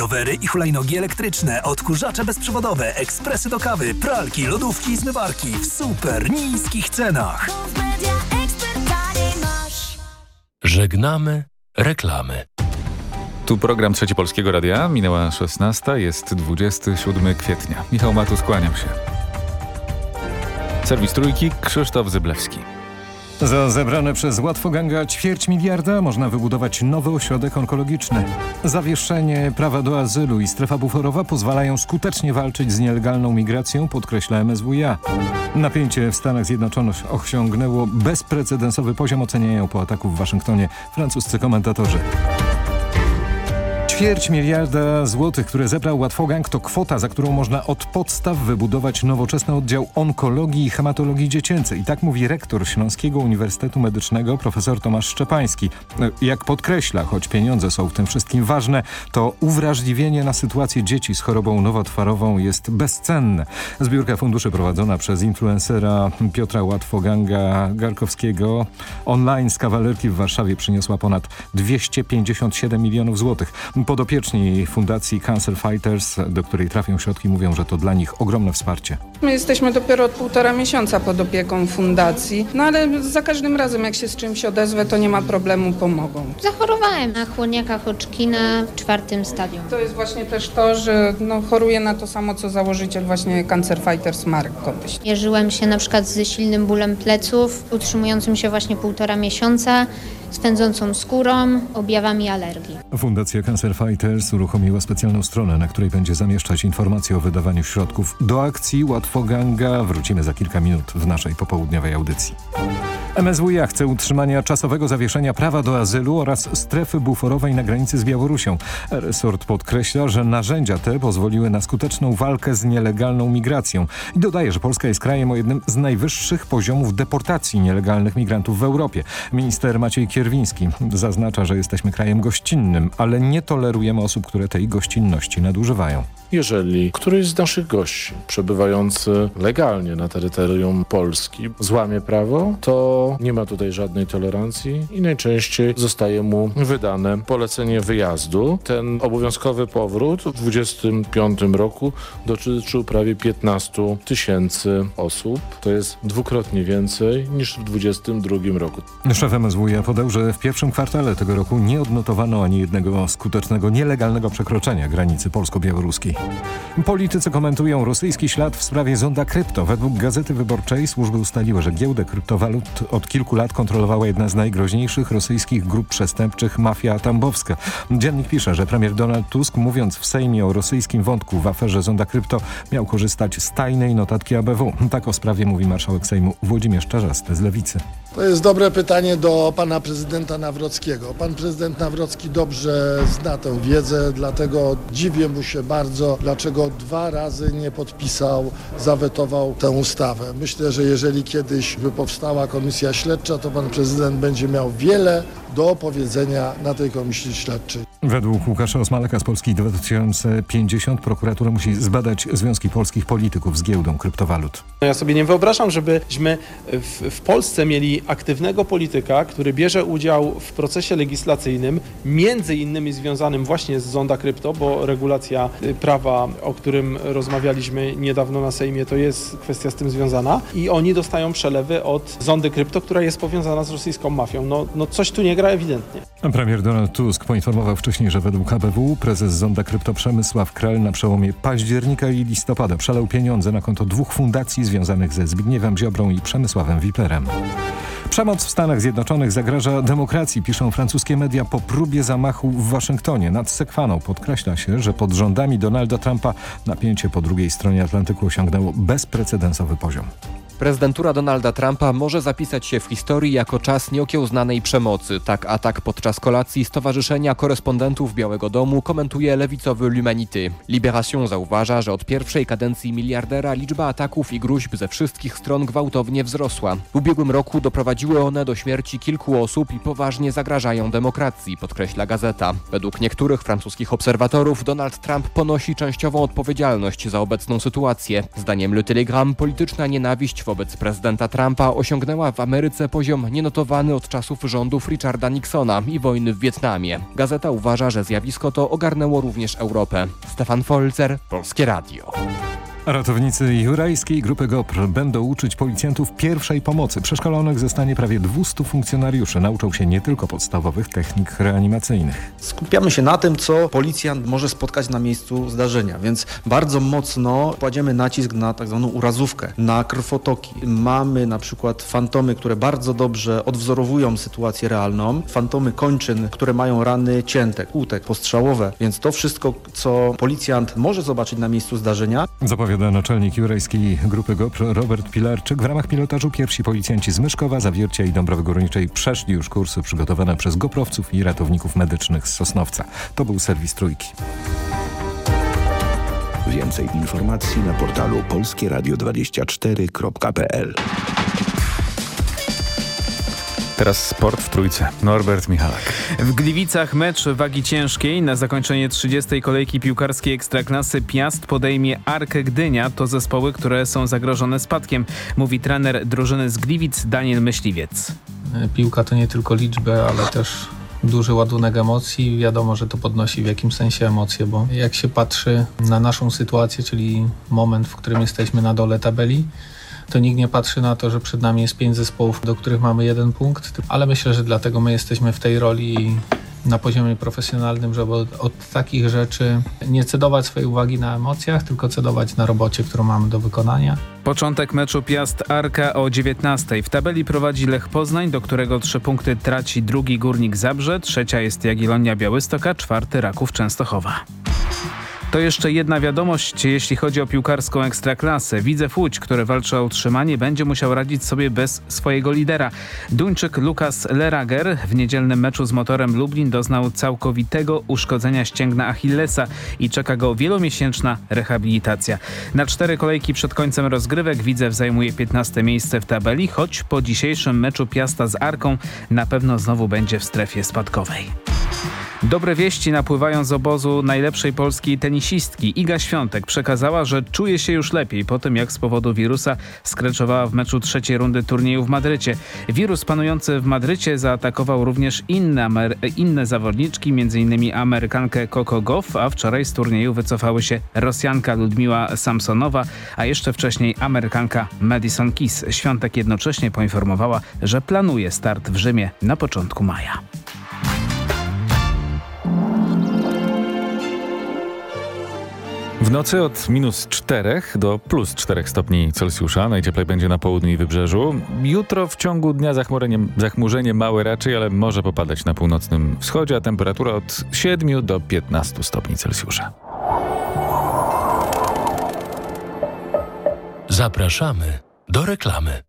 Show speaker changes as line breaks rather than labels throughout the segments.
Rowery i hulajnogi elektryczne, odkurzacze bezprzewodowe, ekspresy do kawy, pralki, lodówki i zmywarki w super niskich cenach.
Żegnamy reklamy.
Tu program Trzeci Polskiego Radia. Minęła 16, jest 27 kwietnia. Michał Matus, kłaniam się. Serwis Trójki, Krzysztof Zyblewski.
Za zebrane przez Łatwoganga ćwierć miliarda można wybudować nowy ośrodek onkologiczny. Zawieszenie prawa do azylu i strefa buforowa pozwalają skutecznie walczyć z nielegalną migracją, podkreśla MSWiA. Napięcie w Stanach Zjednoczonych osiągnęło bezprecedensowy poziom, oceniają po ataku w Waszyngtonie francuscy komentatorzy. Ćwierć miliarda złotych, które zebrał Łatwogang to kwota, za którą można od podstaw wybudować nowoczesny oddział onkologii i hematologii dziecięcej. I tak mówi rektor Śląskiego Uniwersytetu Medycznego profesor Tomasz Szczepański. Jak podkreśla, choć pieniądze są w tym wszystkim ważne, to uwrażliwienie na sytuację dzieci z chorobą nowotworową jest bezcenne. Zbiórka funduszy prowadzona przez influencera Piotra Łatwoganga Garkowskiego online z kawalerki w Warszawie przyniosła ponad 257 milionów złotych. Podopieczni Fundacji Cancer Fighters, do której trafią środki, mówią, że to dla nich ogromne wsparcie.
My jesteśmy dopiero od półtora miesiąca pod opieką fundacji, no ale za każdym razem jak się z czymś odezwę, to nie ma problemu, pomogą.
Zachorowałem na chłoniaka Hodgkina w czwartym stadium.
To jest właśnie też to, że no, choruję na to samo, co założyciel właśnie Cancer Fighters Mark Kotyś.
Mierzyłem się na przykład ze silnym bólem pleców, utrzymującym się właśnie półtora miesiąca swędzącą skórą, objawami alergii.
Fundacja Cancer Fighters uruchomiła specjalną stronę, na której będzie zamieszczać informacje o wydawaniu środków do akcji Łatwoganga. Wrócimy za kilka minut w naszej popołudniowej audycji. MSWiA chce utrzymania czasowego zawieszenia prawa do azylu oraz strefy buforowej na granicy z Białorusią. Resort podkreśla, że narzędzia te pozwoliły na skuteczną walkę z nielegalną migracją i dodaje, że Polska jest krajem o jednym z najwyższych poziomów deportacji nielegalnych migrantów w Europie. Minister Maciej Kierwiński zaznacza, że jesteśmy krajem gościnnym, ale nie tolerujemy osób, które tej gościnności nadużywają.
Jeżeli któryś z naszych gości przebywający legalnie na terytorium Polski złamie prawo, to nie ma tutaj żadnej tolerancji i najczęściej zostaje mu wydane polecenie wyjazdu. Ten obowiązkowy powrót w 2025 roku dotyczył prawie 15 tysięcy osób. To jest dwukrotnie więcej niż w 2022 roku.
Szef MSWiA podał, że w pierwszym kwartale tego roku nie odnotowano ani jednego skutecznego nielegalnego przekroczenia granicy polsko-białoruskiej. Politycy komentują rosyjski ślad w sprawie zonda krypto. Według Gazety Wyborczej służby ustaliły, że giełdę kryptowalut od kilku lat kontrolowała jedna z najgroźniejszych rosyjskich grup przestępczych mafia tambowska. Dziennik pisze, że premier Donald Tusk mówiąc w Sejmie o rosyjskim wątku w aferze zonda krypto miał korzystać z tajnej notatki ABW. Tak o sprawie mówi marszałek Sejmu Włodzimierz Czarzasty z Lewicy.
To jest dobre pytanie do pana prezydenta Nawrockiego. Pan prezydent Nawrocki dobrze zna tę wiedzę, dlatego dziwię mu się bardzo, dlaczego dwa razy nie podpisał, zawetował tę ustawę. Myślę, że jeżeli kiedyś by powstała komisja śledcza, to pan prezydent będzie miał wiele do opowiedzenia na tej komisji śledczej.
Według Łukasza Osmaleka z Polski 2050 prokuratura musi zbadać związki polskich polityków z giełdą kryptowalut.
Ja sobie nie wyobrażam, żebyśmy w, w Polsce mieli aktywnego polityka, który bierze udział w procesie legislacyjnym, między innymi związanym właśnie z zonda krypto, bo regulacja prawa, o którym rozmawialiśmy niedawno na Sejmie, to jest kwestia z tym związana i oni dostają przelewy od zondy krypto, która jest powiązana z rosyjską mafią. No, no coś tu nie gra ewidentnie.
Premier Donald Tusk poinformował wcześniej, że według ABW prezes zonda krypto Przemysław Krel na przełomie października i listopada przelał pieniądze na konto dwóch fundacji związanych ze Zbigniewem Ziobrą i Przemysławem Wiplerem. Przemoc w Stanach Zjednoczonych zagraża demokracji, piszą francuskie media po próbie zamachu w Waszyngtonie. Nad Sekwaną podkreśla się, że pod rządami Donalda Trumpa napięcie po drugiej stronie Atlantyku osiągnęło bezprecedensowy poziom.
Prezydentura Donalda Trumpa może zapisać się w historii jako czas nieokiełznanej przemocy. Tak atak podczas kolacji Stowarzyszenia Korespondentów Białego Domu komentuje lewicowy L'Humanité. Libération zauważa, że od pierwszej kadencji miliardera liczba ataków i gruźb ze wszystkich stron gwałtownie wzrosła. W ubiegłym roku doprowadziły one do śmierci kilku osób i poważnie zagrażają demokracji, podkreśla gazeta. Według niektórych francuskich obserwatorów Donald Trump ponosi częściową odpowiedzialność za obecną sytuację. Zdaniem Le Telegram polityczna nienawiść wobec prezydenta Trumpa osiągnęła w Ameryce poziom nienotowany od czasów rządów Richarda Nixona i wojny w Wietnamie. Gazeta uważa, że zjawisko to ogarnęło również Europę. Stefan Folzer, Polskie Radio.
Ratownicy Jurajskiej Grupy GOPR będą uczyć policjantów pierwszej pomocy. Przeszkolonych zostanie prawie 200 funkcjonariuszy. Nauczą się nie tylko podstawowych technik reanimacyjnych.
Skupiamy się na tym, co policjant może spotkać na miejscu zdarzenia, więc bardzo mocno kładziemy nacisk na tak zwaną urazówkę, na krwotoki. Mamy na przykład fantomy, które bardzo dobrze odwzorowują sytuację realną, fantomy kończyn, które mają rany cięte, kłutek, postrzałowe, więc to wszystko, co policjant może zobaczyć na miejscu zdarzenia.
Zapowiada naczelnik Jurajskiej Grupy GOPR Robert Pilarczyk. W ramach pilotażu pierwsi policjanci z Myszkowa, Zawiercia i Dąbrowy Górniczej przeszli już kursy przygotowane przez goprowców i ratowników medycznych z Sosnowca. To był serwis Trójki.
Więcej informacji na portalu polskieradio24.pl
Teraz sport w trójce. Norbert Michalak.
W Gliwicach mecz wagi ciężkiej. Na zakończenie 30. kolejki piłkarskiej Ekstraklasy Piast podejmie Arkę Gdynia. To zespoły, które są zagrożone spadkiem, mówi trener drużyny z Gliwic Daniel Myśliwiec.
Piłka to nie tylko liczby, ale też duży ładunek emocji. Wiadomo, że to podnosi w jakimś sensie emocje, bo jak się patrzy na naszą sytuację, czyli moment, w którym jesteśmy na dole tabeli, to nikt nie patrzy na to, że przed nami jest pięć zespołów, do których mamy jeden punkt, ale myślę, że dlatego my jesteśmy w tej roli na poziomie profesjonalnym, żeby od, od, takich rzeczy nie cedować swojej uwagi na emocjach, tylko cedować na robocie, którą mamy do wykonania.
Początek meczu Piast Arka o 19. W tabeli prowadzi Lech Poznań, do którego trzy punkty traci drugi Górnik Zabrze, trzecia jest Jagiellonia Białystoka, czwarty Raków Częstochowa. To jeszcze jedna wiadomość, jeśli chodzi o piłkarską ekstraklasę. Widzew Łódź, który walczy o utrzymanie, będzie musiał radzić sobie bez swojego lidera. Duńczyk Lukas Lerager w niedzielnym meczu z motorem Lublin doznał całkowitego uszkodzenia ścięgna Achillesa i czeka go wielomiesięczna rehabilitacja. Na cztery kolejki przed końcem rozgrywek Widzew zajmuje 15 miejsce w tabeli, choć po dzisiejszym meczu Piasta z Arką na pewno znowu będzie w strefie spadkowej. Dobre wieści napływają z obozu najlepszej polskiej tenisistki. Iga Świątek przekazała, że czuje się już lepiej po tym, jak z powodu wirusa skreczowała w meczu trzeciej rundy turnieju w Madrycie. Wirus panujący w Madrycie zaatakował również inne, inne zawodniczki, m.in. Amerykankę Coco Goff, a wczoraj z turnieju wycofały się Rosjanka Ludmiła Samsonowa, a jeszcze wcześniej Amerykanka Madison Keys. Świątek jednocześnie poinformowała, że planuje start w Rzymie na początku maja.
W nocy od minus 4 do plus 4 stopni Celsjusza. Najcieplej będzie na południu i wybrzeżu. Jutro w ciągu dnia zachmurzenie, zachmurzenie małe raczej, ale może popadać na północnym wschodzie, a temperatura od 7 do 15 stopni Celsjusza.
Zapraszamy do reklamy.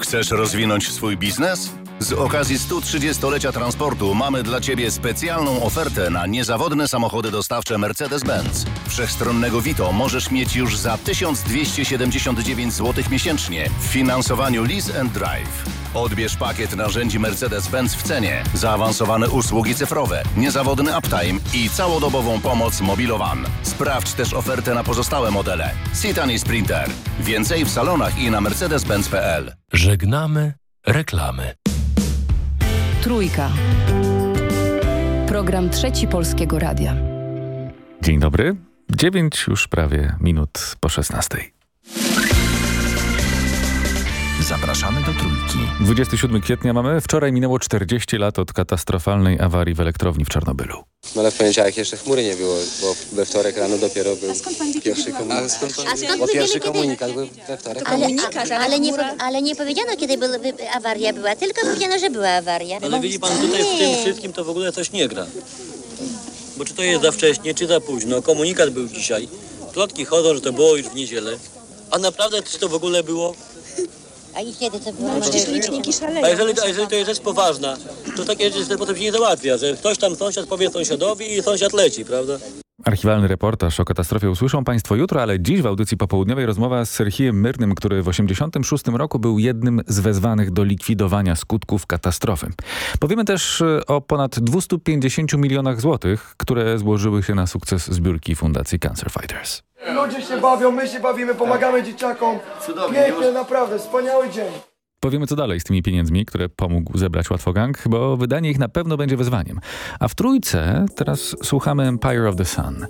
Chcesz rozwinąć swój biznes? Z okazji 130-lecia transportu mamy dla Ciebie specjalną ofertę na niezawodne samochody dostawcze Mercedes-Benz. Wszechstronnego Vito możesz mieć już za 1279 zł miesięcznie w finansowaniu Lease and Drive. Odbierz pakiet narzędzi Mercedes-Benz w cenie, zaawansowane usługi cyfrowe, niezawodny uptime i całodobową pomoc Mobilowan. Sprawdź też ofertę na pozostałe modele. Citan i Sprinter. Więcej w salonach i na mercedes-benz.pl.
Żegnamy reklamy.
Trójka. Program Trzeci Polskiego Radia.
Dzień dobry. Dziewięć już prawie minut po szesnastej.
Zapraszamy do Trójki.
27 kwietnia mamy. Wczoraj minęło 40 lat od katastrofalnej awarii w elektrowni w Czarnobylu.
No ale w poniedziałek jeszcze chmury nie było, bo we wtorek rano dopiero był pierwszy komunikat.
A skąd, pan...
A skąd bo pierwszy komunikat był we wtorek.
Ale, ale, ale, nie, ale nie powiedziano, kiedy był, awaria była, tylko powiedziano, że była awaria.
Ale widzi pan, tutaj w tym wszystkim to w ogóle coś nie gra. Bo czy to jest za wcześnie, czy za późno. Komunikat był dzisiaj. Plotki chodzą, że to było już w niedzielę. A naprawdę czy to w ogóle było?
A i kiedy to było?
No przecież liczniki szaleją. A jeżeli, a jeżeli to jest rzecz poważna, to takie rzeczy potem się nie załatwia, że ktoś tam sąsiad powie sąsiadowi i sąsiad leci, prawda?
Archiwalny reportaż o katastrofie usłyszą Państwo jutro, ale dziś w audycji popołudniowej rozmowa z Serhijem Myrnym, który w 1986 roku był jednym z wezwanych do likwidowania skutków katastrofy. Powiemy też e, o ponad 250 milionach złotych, które złożyły się na sukces zbiórki Fundacji Cancer Fighters.
Ludzie się bawią, my się bawimy, pomagamy dzieciakom.
Cudownie, nie
Pięknie, naprawdę, wspaniały dzień.
Powiemy co dalej z tymi pieniędzmi, które pomógł zebrać Łatwogang, bo wydanie ich na pewno będzie wyzwaniem. A w trójce teraz słuchamy Empire of the Sun.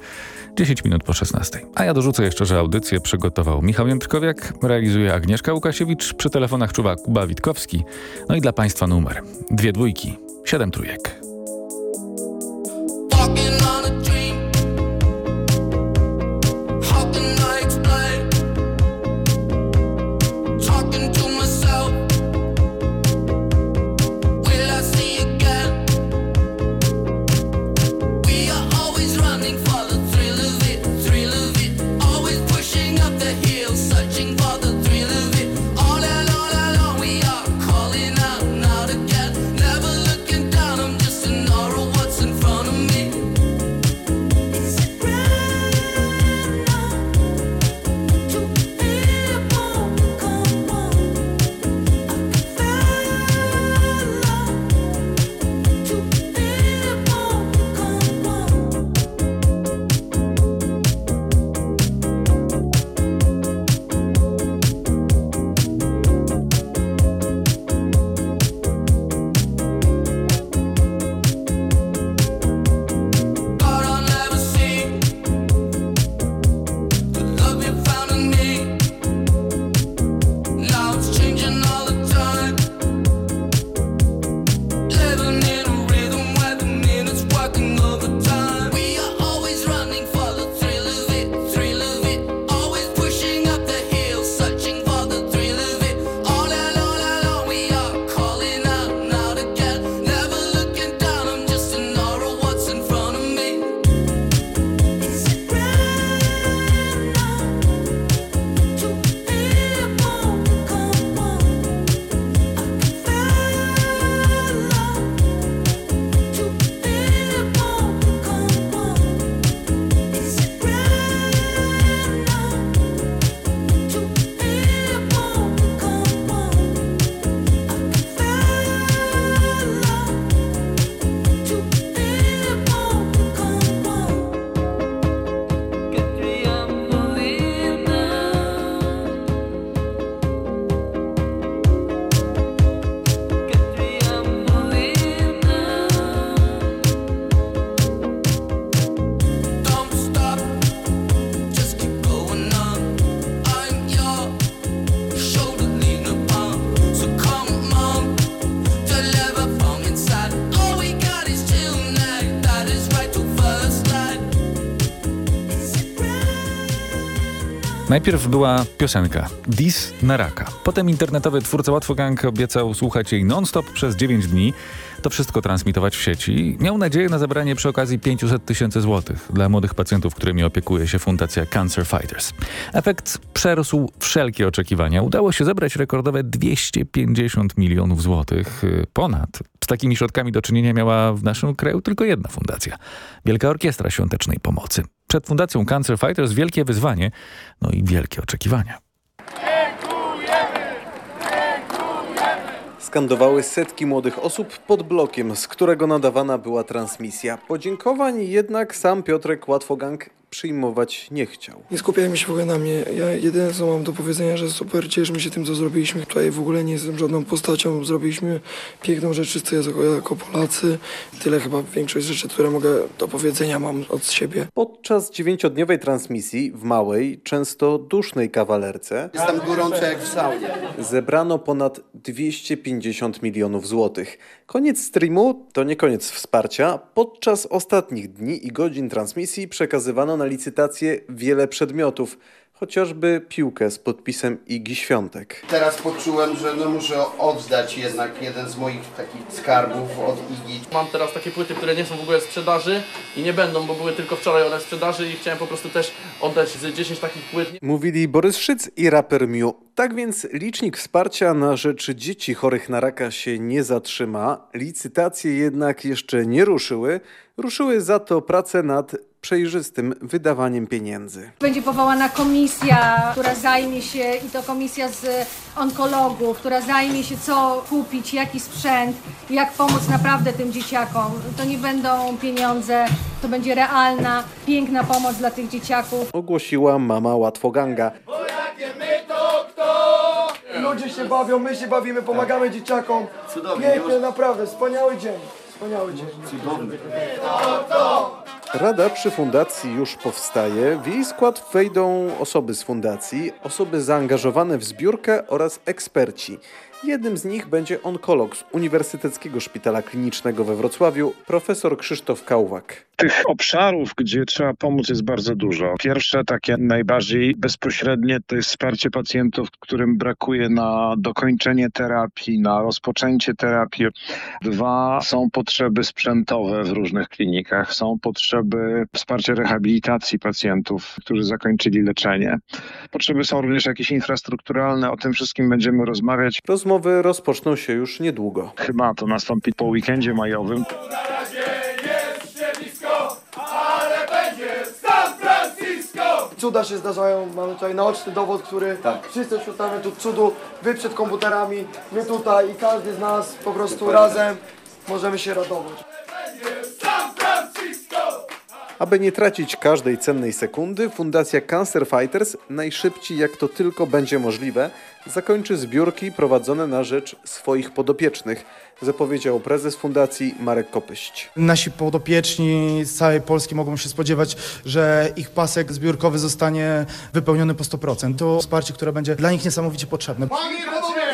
10 minut po 16. A ja dorzucę jeszcze, że audycję przygotował Michał Jędrkowiak, realizuje Agnieszka Łukasiewicz, przy telefonach czuwa Kuba Witkowski. No i dla Państwa numer. Dwie dwójki, siedem trójek. Najpierw była piosenka Dis na raka. Potem internetowy twórca Łatwogang obiecał słuchać jej non-stop przez 9 dni. To wszystko transmitować w sieci. Miał nadzieję na zebranie przy okazji 500 tysięcy złotych dla młodych pacjentów, którymi opiekuje się Fundacja Cancer Fighters. Efekt przerósł wszelkie oczekiwania. Udało się zebrać rekordowe 250 milionów złotych. Ponad. Z takimi środkami do czynienia miała w naszym kraju tylko jedna fundacja. Wielka Orkiestra Świątecznej Pomocy. Przed Fundacją Cancer Fighters wielkie wyzwanie, no i wielkie oczekiwania.
Skandowały setki młodych osób pod blokiem, z którego nadawana była transmisja. Podziękowań jednak sam Piotrek Łatwogang przyjmować nie chciał.
Nie skupiajmy się w ogóle na mnie. Ja jedyne co mam do powiedzenia, że super cieszymy się tym, co zrobiliśmy. Tutaj w ogóle nie jestem żadną postacią. Zrobiliśmy piękną rzecz wszyscy jako, jako Polacy. Tyle chyba większość rzeczy, które mogę do powiedzenia mam od siebie.
Podczas dziewięciodniowej transmisji w małej, często dusznej kawalerce
Jestem gorący jak w saunie.
zebrano ponad 250 milionów złotych. Koniec streamu to nie koniec wsparcia. Podczas ostatnich dni i godzin transmisji przekazywano na licytację wiele przedmiotów, chociażby piłkę z podpisem Igi Świątek.
Teraz poczułem, że no muszę oddać jednak jeden z moich takich skarbów od Igi.
Mam teraz takie płyty, które nie są w ogóle w sprzedaży i nie będą, bo były tylko wczoraj one w sprzedaży i chciałem po prostu też oddać z 10 takich płyt.
Mówili Borys Szyc i raper Miu. Tak więc licznik wsparcia na rzecz dzieci chorych na raka się nie zatrzyma. Licytacje jednak jeszcze nie ruszyły. Ruszyły za to prace nad przejrzystym wydawaniem pieniędzy.
Będzie powołana komisja, która zajmie się, i to komisja z onkologów, która zajmie się co kupić, jaki sprzęt, jak pomóc naprawdę tym dzieciakom. To nie będą pieniądze, to będzie realna, piękna pomoc dla tych dzieciaków.
Ogłosiła mama Łatwoganga.
Ludzie się bawią, my się bawimy, pomagamy dzieciakom.
Cudownie,
Pięknie, naprawdę, wspaniały dzień. Wspaniały dzień.
Cudowny.
Rada przy fundacji już powstaje. W jej skład wejdą osoby z fundacji, osoby zaangażowane w zbiórkę oraz eksperci. Jednym z nich będzie onkolog z Uniwersyteckiego Szpitala Klinicznego we Wrocławiu, profesor Krzysztof Kałwak.
Tych obszarów, gdzie trzeba pomóc jest bardzo dużo. Pierwsze, takie najbardziej bezpośrednie, to jest wsparcie pacjentów, którym brakuje na dokończenie terapii, na rozpoczęcie terapii. Dwa, są potrzeby sprzętowe w różnych klinikach, są potrzeby wsparcia rehabilitacji pacjentów, którzy zakończyli leczenie. Potrzeby są również jakieś infrastrukturalne, o tym wszystkim będziemy rozmawiać.
Rozmowy rozpoczną się już niedługo.
Chyba to nastąpi po weekendzie majowym.
Cuda się zdarzają, mamy tutaj naoczny dowód, który wszyscy szukamy tu cudu, wy przed komputerami, my tutaj i każdy z nas po prostu razem możemy się radować.
Aby nie tracić każdej cennej sekundy, Fundacja Cancer Fighters najszybciej jak to tylko będzie możliwe zakończy zbiórki prowadzone na rzecz swoich podopiecznych, zapowiedział prezes fundacji Marek Kopyść.
Nasi podopieczni z całej Polski mogą się spodziewać, że ich pasek zbiórkowy zostanie wypełniony po 100%. To wsparcie, które będzie dla nich niesamowicie potrzebne.
Panie panowie,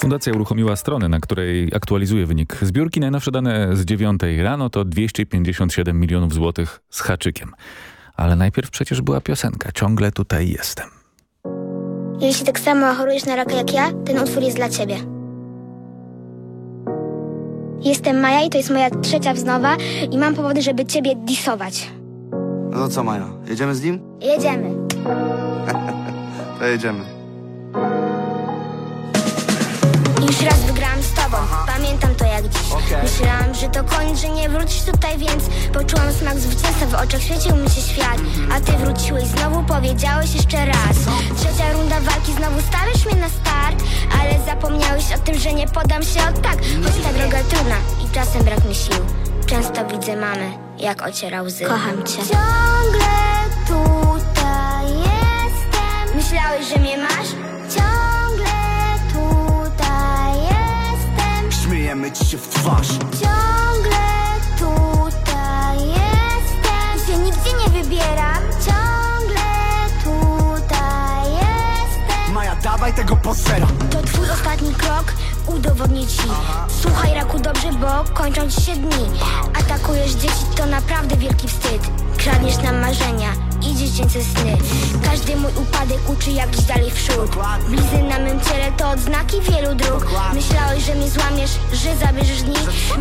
Fundacja uruchomiła stronę, na której aktualizuje wynik zbiórki. Najnowsze dane z 9 rano to 257 milionów złotych z haczykiem. Ale najpierw przecież była piosenka Ciągle tutaj jestem.
Jeśli tak samo chorujesz na raka jak ja, ten utwór jest dla ciebie. Jestem Maja i to jest moja trzecia wznowa i mam powody, żeby ciebie disować.
No co Maja, jedziemy z nim?
Jedziemy.
To jedziemy.
Już raz wygrałam z tobą, pamiętam to jak dziś. Myślałam, że to koniec, że nie wrócisz tutaj, więc Poczułam smak zwycięstwa, w oczach świecił mi się świat. A ty wróciłeś znowu, powiedziałeś jeszcze raz. Trzecia runda walki, znowu stawiasz mnie na start. Ale zapomniałeś o tym, że nie podam się od tak. Choć ta droga trudna i czasem brak mi sił. Często widzę mamę, jak ociera łzy. Kocham cię. Ciągle tutaj jestem. Myślałeś, że mnie masz? Ciągle
się w twarz.
Ciągle tutaj jestem Się nigdzie nie wybieram. Ciągle tutaj jestem.
Maja, dawaj tego posera.
To twój ostatni krok udowodnię ci. Słuchaj raku dobrze, bo kończą ci się dni. Atakujesz dzieci, to naprawdę wielki wstyd Kradniesz nam marzenia i dziecięce sny. Każdy mój upadek uczy jak iść dalej w przód. Blizny na mym ciele to odznaki wielu dróg. Myślałeś, że mnie złamiesz, że zabierzesz dni.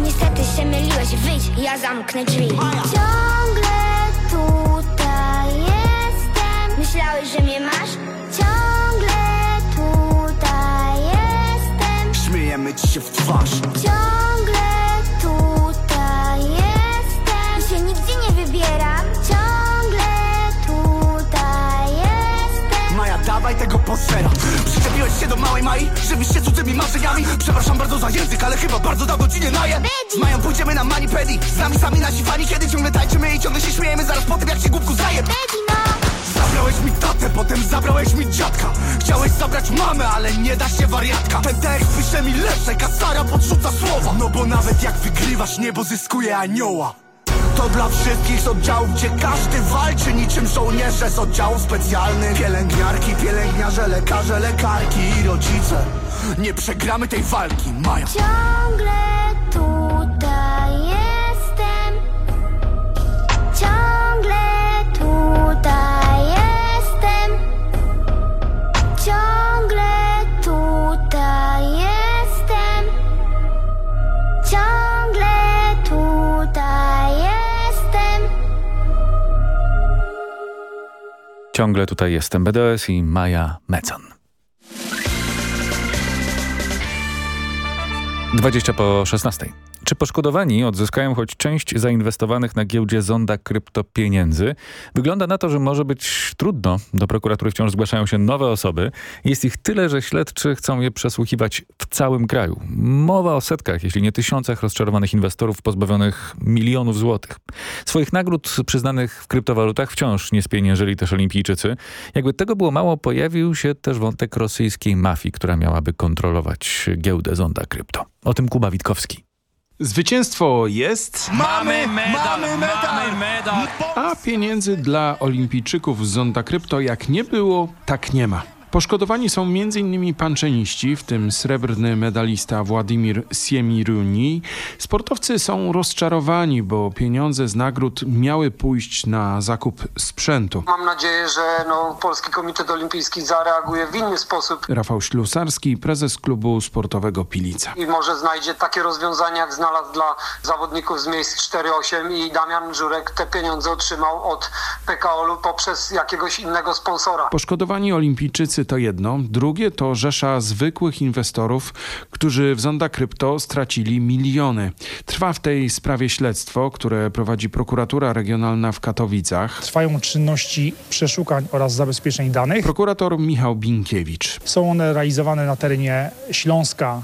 Niestety się myliłeś, wyjdź, ja zamknę drzwi. Ciągle tutaj jestem. Myślałeś, że mnie masz? Ciągle tutaj jestem.
Śmiejemy ci się w twarz.
Ciągle
posera. Przyczepiłeś się do małej Mai, żywisz się cudzymi marzeniami. Przepraszam bardzo za język, ale chyba bardzo dawno ci nie naję. Z Mają pójdziemy na manipedi, z nami sami nasi fani, kiedy ciągle tańczymy i ciągle się śmiejemy zaraz po tym, jak się głupku zaje. Zabrałeś mi tatę, potem zabrałeś mi dziadka Chciałeś zabrać mamę, ale nie da się wariatka Ten tekst pisze mi leszek, a Sara podrzuca słowa No bo nawet jak wygrywasz, niebo zyskuje anioła to dla wszystkich z oddziałów, gdzie każdy walczy niczym żołnierze z oddziałów specjalnych. Pielęgniarki, pielęgniarze, lekarze, lekarki i rodzice. Nie przegramy tej walki, Maja.
Ciągle Ciągle tutaj jestem
BDS i Maja Mecan. 20 po 16. Czy poszkodowani odzyskają choć część zainwestowanych na giełdzie zonda kryptopieniędzy? Wygląda na to, że może być trudno. Do prokuratury wciąż zgłaszają się nowe osoby. Jest ich tyle, że śledczy chcą je przesłuchiwać w całym kraju. Mowa o setkach, jeśli nie tysiącach rozczarowanych inwestorów pozbawionych milionów złotych. Swoich nagród przyznanych w kryptowalutach wciąż nie spieniężyli też olimpijczycy. Jakby tego było mało, pojawił się też wątek rosyjskiej mafii, która miałaby kontrolować giełdę zonda krypto. O tym Kuba Witkowski.
Zwycięstwo jest.
Mamy medal!
Mamy medal!
Mamy medal!
A pieniędzy dla olimpijczyków z Zonda Krypto jak nie było, tak nie ma. Poszkodowani są m.in. panczeniści, w tym srebrny medalista Władimir Siemiruni. Sportowcy są rozczarowani, bo pieniądze z nagród miały pójść na zakup sprzętu.
Mam nadzieję, że no, Polski Komitet Olimpijski zareaguje w inny sposób
Rafał Ślusarski, prezes klubu sportowego Pilica.
i może znajdzie takie rozwiązania, jak znalazł dla zawodników z miejsc 4-8 i Damian Żurek te pieniądze otrzymał od PKO-u poprzez jakiegoś innego sponsora.
Poszkodowani olimpijczycy to jedno, drugie to rzesza zwykłych inwestorów, którzy w Zonda Krypto stracili miliony. Trwa w tej sprawie śledztwo, które prowadzi prokuratura regionalna w Katowicach.
Trwają czynności przeszukań oraz zabezpieczeń danych.
Prokurator Michał Binkiewicz.
Są one realizowane na terenie Śląska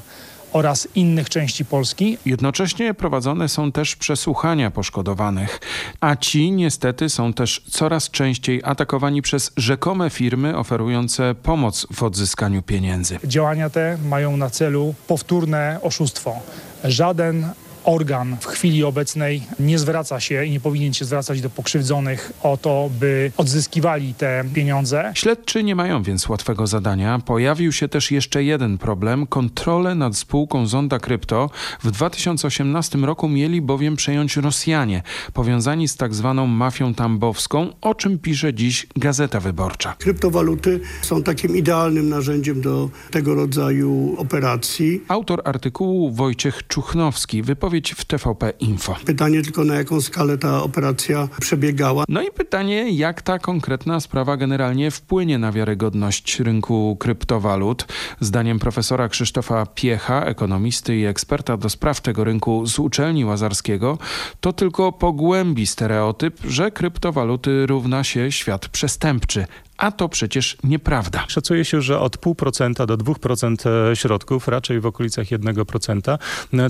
oraz innych części Polski.
Jednocześnie prowadzone są też przesłuchania poszkodowanych, a ci niestety są też coraz częściej atakowani przez rzekome firmy oferujące pomoc w odzyskaniu pieniędzy.
Działania te mają na celu powtórne oszustwo. Żaden organ w chwili obecnej nie zwraca się i nie powinien się zwracać do pokrzywdzonych o to, by odzyskiwali te pieniądze.
Śledczy nie mają więc łatwego zadania. Pojawił się też jeszcze jeden problem. Kontrolę nad spółką Zonda Krypto w 2018 roku mieli bowiem przejąć Rosjanie, powiązani z tak zwaną mafią tambowską, o czym pisze dziś Gazeta Wyborcza.
Kryptowaluty są takim idealnym narzędziem do tego rodzaju operacji.
Autor artykułu Wojciech Czuchnowski, wypowiedź w TVP Info.
Pytanie tylko na jaką skalę ta operacja przebiegała.
No i pytanie, jak ta konkretna sprawa generalnie wpłynie na wiarygodność rynku kryptowalut. Zdaniem profesora Krzysztofa Piecha, ekonomisty i eksperta do spraw tego rynku z uczelni Łazarskiego, to tylko pogłębi stereotyp, że kryptowaluty równa się świat przestępczy. A to przecież nieprawda.
Szacuje się, że od 0,5% do 2% środków, raczej w okolicach 1%,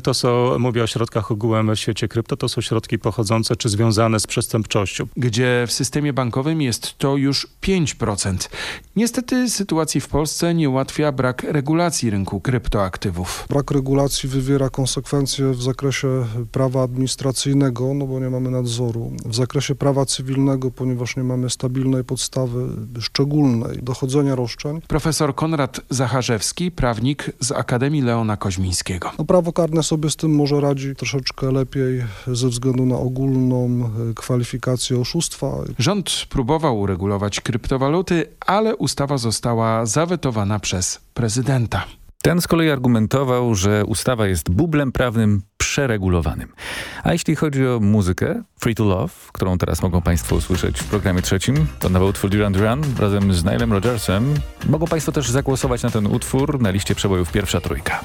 to są, mówię o środkach ogółem w świecie krypto, to są środki pochodzące czy związane z przestępczością.
Gdzie w systemie bankowym jest to już 5%. Niestety sytuacji w Polsce nie ułatwia brak regulacji rynku kryptoaktywów.
Brak regulacji wywiera konsekwencje w zakresie prawa administracyjnego, no bo nie mamy nadzoru. W zakresie prawa cywilnego, ponieważ nie mamy stabilnej podstawy szczególnej dochodzenia roszczeń.
Profesor Konrad Zacharzewski, prawnik z Akademii Leona Koźmińskiego.
No, prawo karne sobie z tym może radzi troszeczkę lepiej ze względu na ogólną e, kwalifikację oszustwa.
Rząd próbował uregulować kryptowaluty, ale ustawa została zawetowana przez prezydenta.
Ten z kolei argumentował, że ustawa jest bublem prawnym przeregulowanym. A jeśli chodzi o muzykę, Free to Love, którą teraz mogą Państwo usłyszeć w programie trzecim, to nowy utwór Duran Duran razem z Nilem Rodgersem. Mogą Państwo też zagłosować na ten utwór na liście przebojów pierwsza trójka.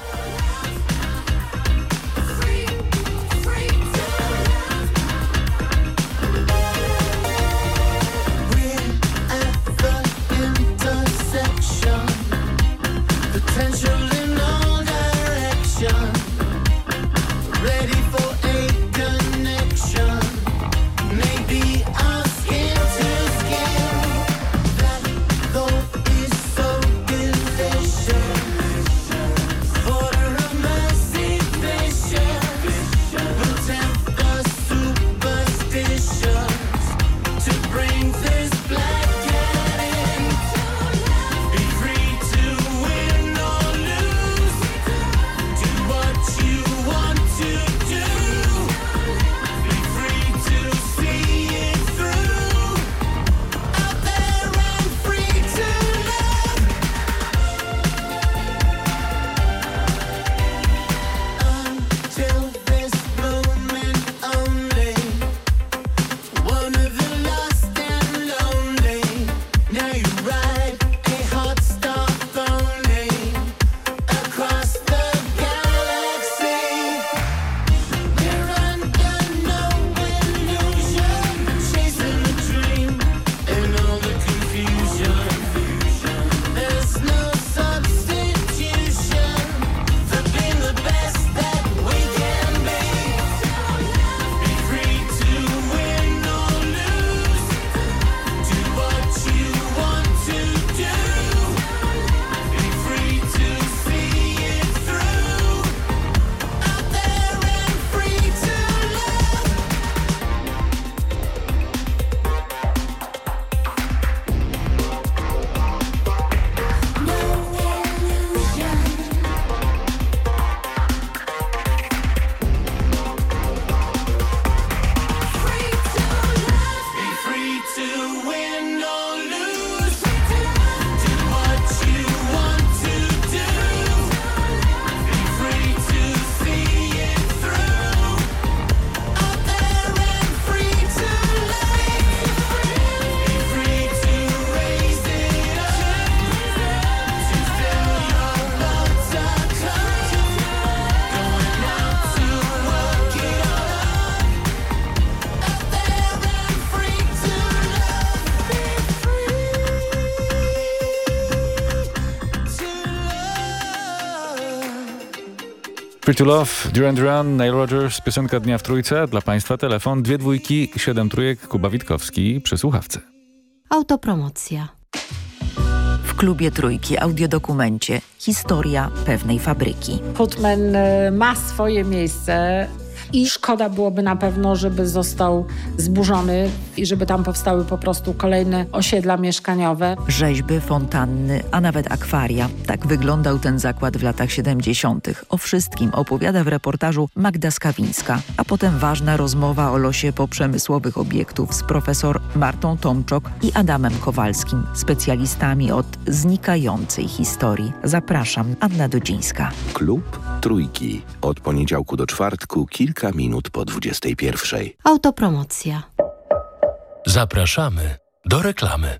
Free to Love, Duran Duran, Nile Rodgers, piosenka dnia w trójce. Dla Państwa telefon, dwie dwójki, siedem trójek, Kuba Witkowski przy słuchawce.
Autopromocja.
W klubie Trójki audiodokumencie Historia pewnej fabryki.
Footman e, ma swoje miejsce i szkoda byłoby na pewno, żeby został zburzony i żeby tam powstały po prostu kolejne osiedla mieszkaniowe.
Rzeźby, fontanny, a nawet akwaria. Tak wyglądał ten zakład w latach 70. O wszystkim opowiada w reportażu Magda Skawińska, a potem ważna rozmowa o losie poprzemysłowych obiektów z profesor Martą Tomczok i Adamem Kowalskim, specjalistami od znikającej historii. Zapraszam, Anna Dodzińska.
Klub Trójki. Od poniedziałku do czwartku, kilka minut po 21.
Autopromocja.
Zapraszamy do reklamy.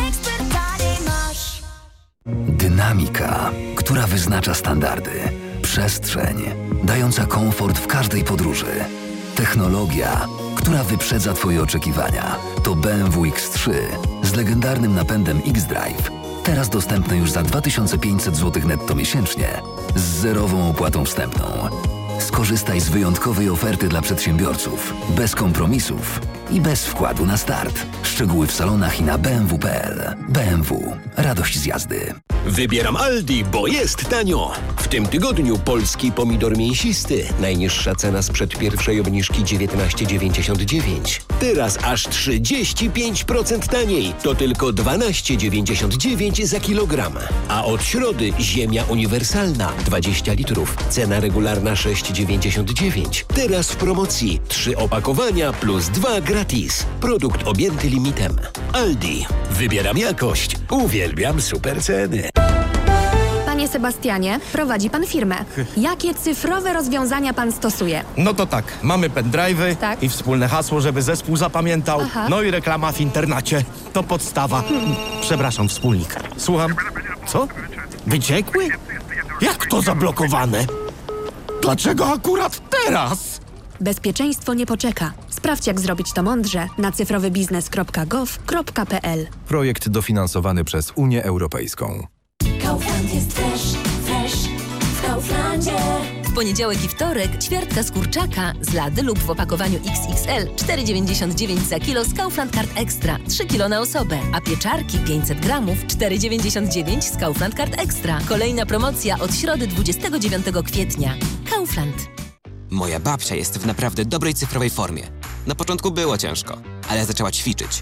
Dynamika, która wyznacza standardy. Przestrzeń, dająca komfort w każdej podróży. Technologia, która wyprzedza Twoje oczekiwania. To BMW X3 z legendarnym napędem X-Drive. Teraz dostępne już za 2500 zł netto miesięcznie z zerową opłatą wstępną. Skorzystaj z wyjątkowej oferty dla przedsiębiorców, bez kompromisów i bez wkładu na start. Szczegóły w salonach i na bmw.pl. BMW. Radość z jazdy.
Wybieram Aldi, bo jest tanio. W tym tygodniu polski pomidor mięsisty. Najniższa cena sprzed pierwszej obniżki 19,99. Teraz aż 35% taniej. To tylko 12,99 za kilogram. A od środy ziemia uniwersalna 20 litrów. Cena regularna 6,99. Teraz w promocji 3 opakowania plus 2 gratis. Produkt objęty limitem. Aldi. Wybieram jakość. Uwielbiam super ceny.
Panie Sebastianie, prowadzi pan firmę. Jakie cyfrowe rozwiązania pan stosuje?
No to tak, mamy pendrive'y
Tak.
i wspólne hasło, żeby zespół zapamiętał.
Aha.
No i reklama w internecie. To podstawa. Przepraszam, wspólnik. Słucham. Co? Wyciekły? Jak to zablokowane? Dlaczego akurat teraz?
Bezpieczeństwo nie poczeka. Sprawdź, jak zrobić to mądrze na cyfrowybiznes.gov.pl.
Projekt dofinansowany przez Unię Europejską.
Kaufland jest fresh, fresh w Kauflandzie.
W poniedziałek i wtorek ćwiartka z kurczaka z lady lub w opakowaniu XXL 4,99 za kilo z Kaufland Card Extra 3 kilo na osobę, a pieczarki 500 gramów 4,99 z Kaufland Card Extra. Kolejna promocja od środy 29 kwietnia. Kaufland.
Moja babcia jest w naprawdę dobrej cyfrowej formie. Na początku było ciężko, ale zaczęła ćwiczyć.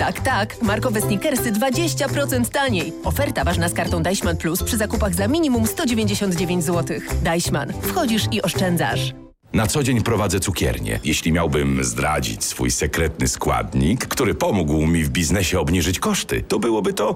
Tak, tak. Markowe sneakersy 20% taniej. Oferta ważna z kartą Deichmann Plus przy zakupach za minimum 199 zł. Deichmann. Wchodzisz i oszczędzasz.
Na co dzień prowadzę cukiernię. Jeśli miałbym zdradzić swój sekretny składnik, który pomógł mi w biznesie obniżyć koszty, to byłoby to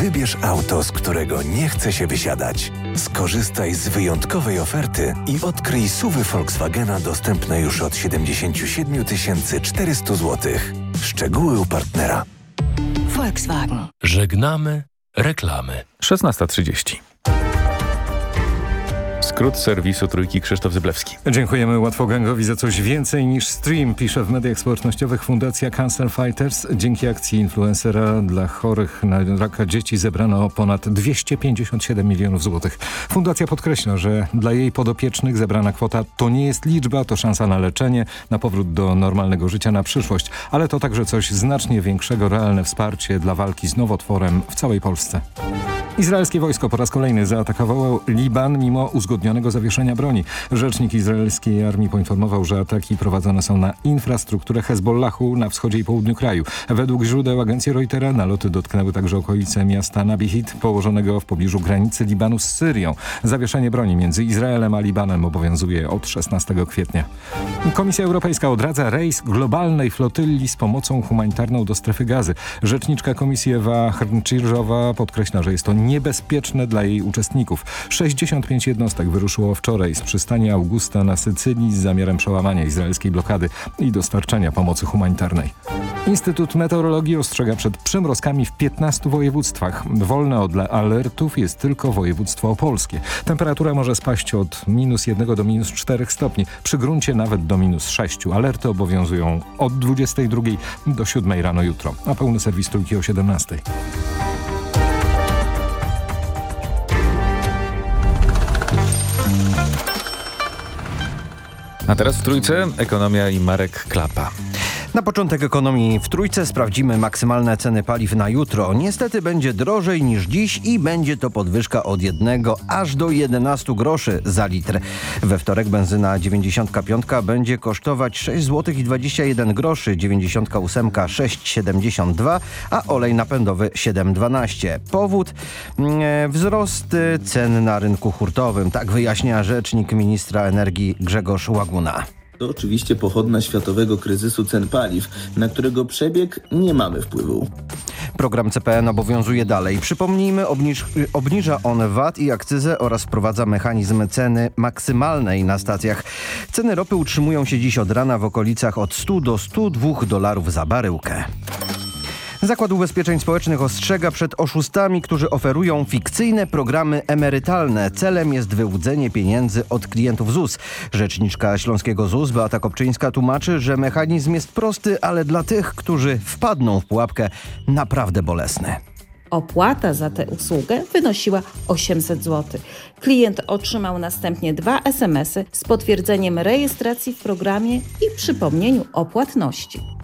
Wybierz auto, z którego nie chce się wysiadać. Skorzystaj z wyjątkowej oferty i odkryj suwy Volkswagena dostępne już od 77 400 zł. Szczegóły u partnera.
Volkswagen.
Żegnamy reklamy.
16.30. skrót serwisu Trójki Krzysztof Zyblewski.
Dziękujemy Łatwogangowi za coś więcej niż stream, pisze w mediach społecznościowych Fundacja Cancer Fighters. Dzięki akcji influencera dla chorych na raka dzieci zebrano ponad 257 milionów złotych. Fundacja podkreśla, że dla jej podopiecznych zebrana kwota to nie jest liczba, to szansa na leczenie, na powrót do normalnego życia na przyszłość, ale to także coś znacznie większego, realne wsparcie dla walki z nowotworem w całej Polsce. Izraelskie wojsko po raz kolejny zaatakowało Liban mimo zawieszenia broni. Rzecznik izraelskiej armii poinformował, że ataki prowadzone są na infrastrukturę Hezbollahu na wschodzie i południu kraju. Według źródeł agencji Reutera naloty dotknęły także okolice miasta Nabihit położonego w pobliżu granicy Libanu z Syrią. Zawieszenie broni między Izraelem a Libanem obowiązuje od 16 kwietnia. Komisja Europejska odradza rejs globalnej flotylli z pomocą humanitarną do strefy gazy. Rzeczniczka komisji Ewa Hrnczirzowa podkreśla, że jest to niebezpieczne dla jej uczestników. 65 jednostek wyruszyło wczoraj z przystani Augusta na Sycylii z zamiarem przełamania izraelskiej blokady i dostarczania pomocy humanitarnej. Instytut Meteorologii ostrzega przed przymrozkami w 15 województwach. Wolne od alertów jest tylko województwo opolskie. Temperatura może spaść od minus 1 do minus 4 stopni, przy gruncie nawet do minus 6. Alerty obowiązują od 22 do 7 rano jutro, a pełny serwis trójki o 17.
A teraz w Trójce ekonomia i Marek Klapa.
Na początek ekonomii w Trójce sprawdzimy maksymalne ceny paliw na jutro. Niestety będzie drożej niż dziś i będzie to podwyżka od 1 aż do 11 groszy za litr. We wtorek benzyna 95 będzie kosztować 6 zł i 21 groszy, 98 6,72, a olej napędowy 7,12. Powód e, wzrost cen na rynku hurtowym, tak wyjaśnia rzecznik ministra energii Grzegorz Łaguna.
To oczywiście pochodna światowego kryzysu cen paliw, na którego przebieg nie mamy wpływu.
Program CPN obowiązuje dalej. Przypomnijmy, obniż, obniża on VAT i akcyzę oraz wprowadza mechanizm ceny maksymalnej na stacjach. Ceny ropy utrzymują się dziś od rana w okolicach od 100 do 102 dolarów za baryłkę. Zakład Ubezpieczeń Społecznych ostrzega przed oszustami, którzy oferują fikcyjne programy emerytalne. Celem jest wyłudzenie pieniędzy od klientów ZUS. Rzeczniczka Śląskiego ZUS Beata Kopczyńska tłumaczy, że mechanizm jest prosty, ale dla tych, którzy wpadną w pułapkę, naprawdę bolesny.
Opłata za tę usługę wynosiła 800 zł. Klient otrzymał następnie dwa SMS-y z potwierdzeniem rejestracji w programie i przypomnieniu o płatności.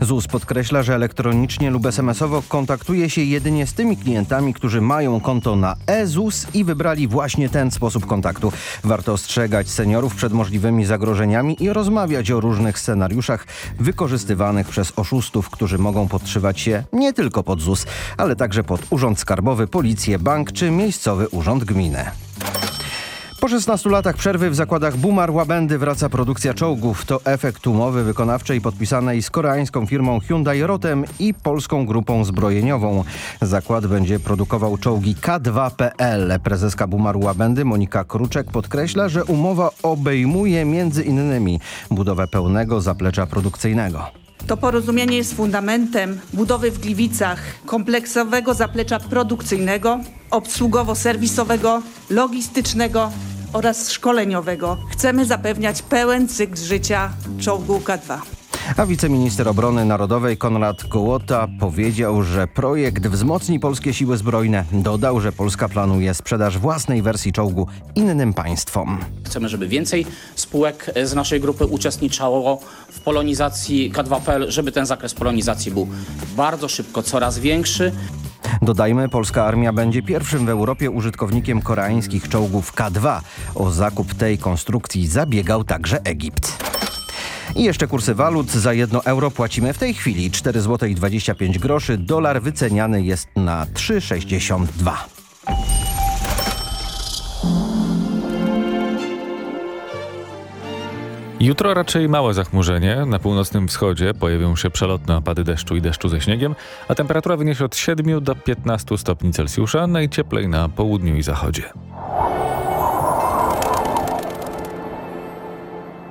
ZUS podkreśla, że elektronicznie lub SMS-owo kontaktuje się jedynie z tymi klientami, którzy mają konto na e-ZUS i wybrali właśnie ten sposób kontaktu. Warto ostrzegać seniorów przed możliwymi zagrożeniami i rozmawiać o różnych scenariuszach wykorzystywanych przez oszustów, którzy mogą podszywać się nie tylko pod ZUS, ale także pod Urząd Skarbowy, Policję, Bank czy Miejscowy Urząd Gminy. Po 16 latach przerwy w zakładach Bumar Łabędy wraca produkcja czołgów. To efekt umowy wykonawczej podpisanej z koreańską firmą Hyundai Rotem i polską grupą zbrojeniową. Zakład będzie produkował czołgi K2PL. Prezeska Bumar Łabędy Monika Kruczek podkreśla, że umowa obejmuje między innymi budowę pełnego zaplecza produkcyjnego.
To porozumienie jest fundamentem budowy w Gliwicach kompleksowego zaplecza produkcyjnego, obsługowo-serwisowego, logistycznego oraz szkoleniowego. Chcemy zapewniać pełen cykl życia czołgu K2.
A wiceminister obrony narodowej Konrad Kołota powiedział, że projekt wzmocni polskie siły zbrojne. Dodał, że Polska planuje sprzedaż własnej wersji czołgu innym państwom.
Chcemy, żeby więcej spółek z naszej grupy uczestniczyło w polonizacji K2PL, żeby ten zakres polonizacji był bardzo szybko coraz większy.
Dodajmy, polska armia będzie pierwszym w Europie użytkownikiem koreańskich czołgów K2. O zakup tej konstrukcji zabiegał także Egipt. I jeszcze kursy walut. Za 1 euro płacimy w tej chwili 4 zł 25 groszy. Dolar wyceniany jest na 3,62.
Jutro raczej małe zachmurzenie. Na północnym wschodzie pojawią się przelotne opady deszczu i deszczu ze śniegiem, a temperatura wyniesie od 7 do 15 stopni Celsjusza, najcieplej na południu i zachodzie.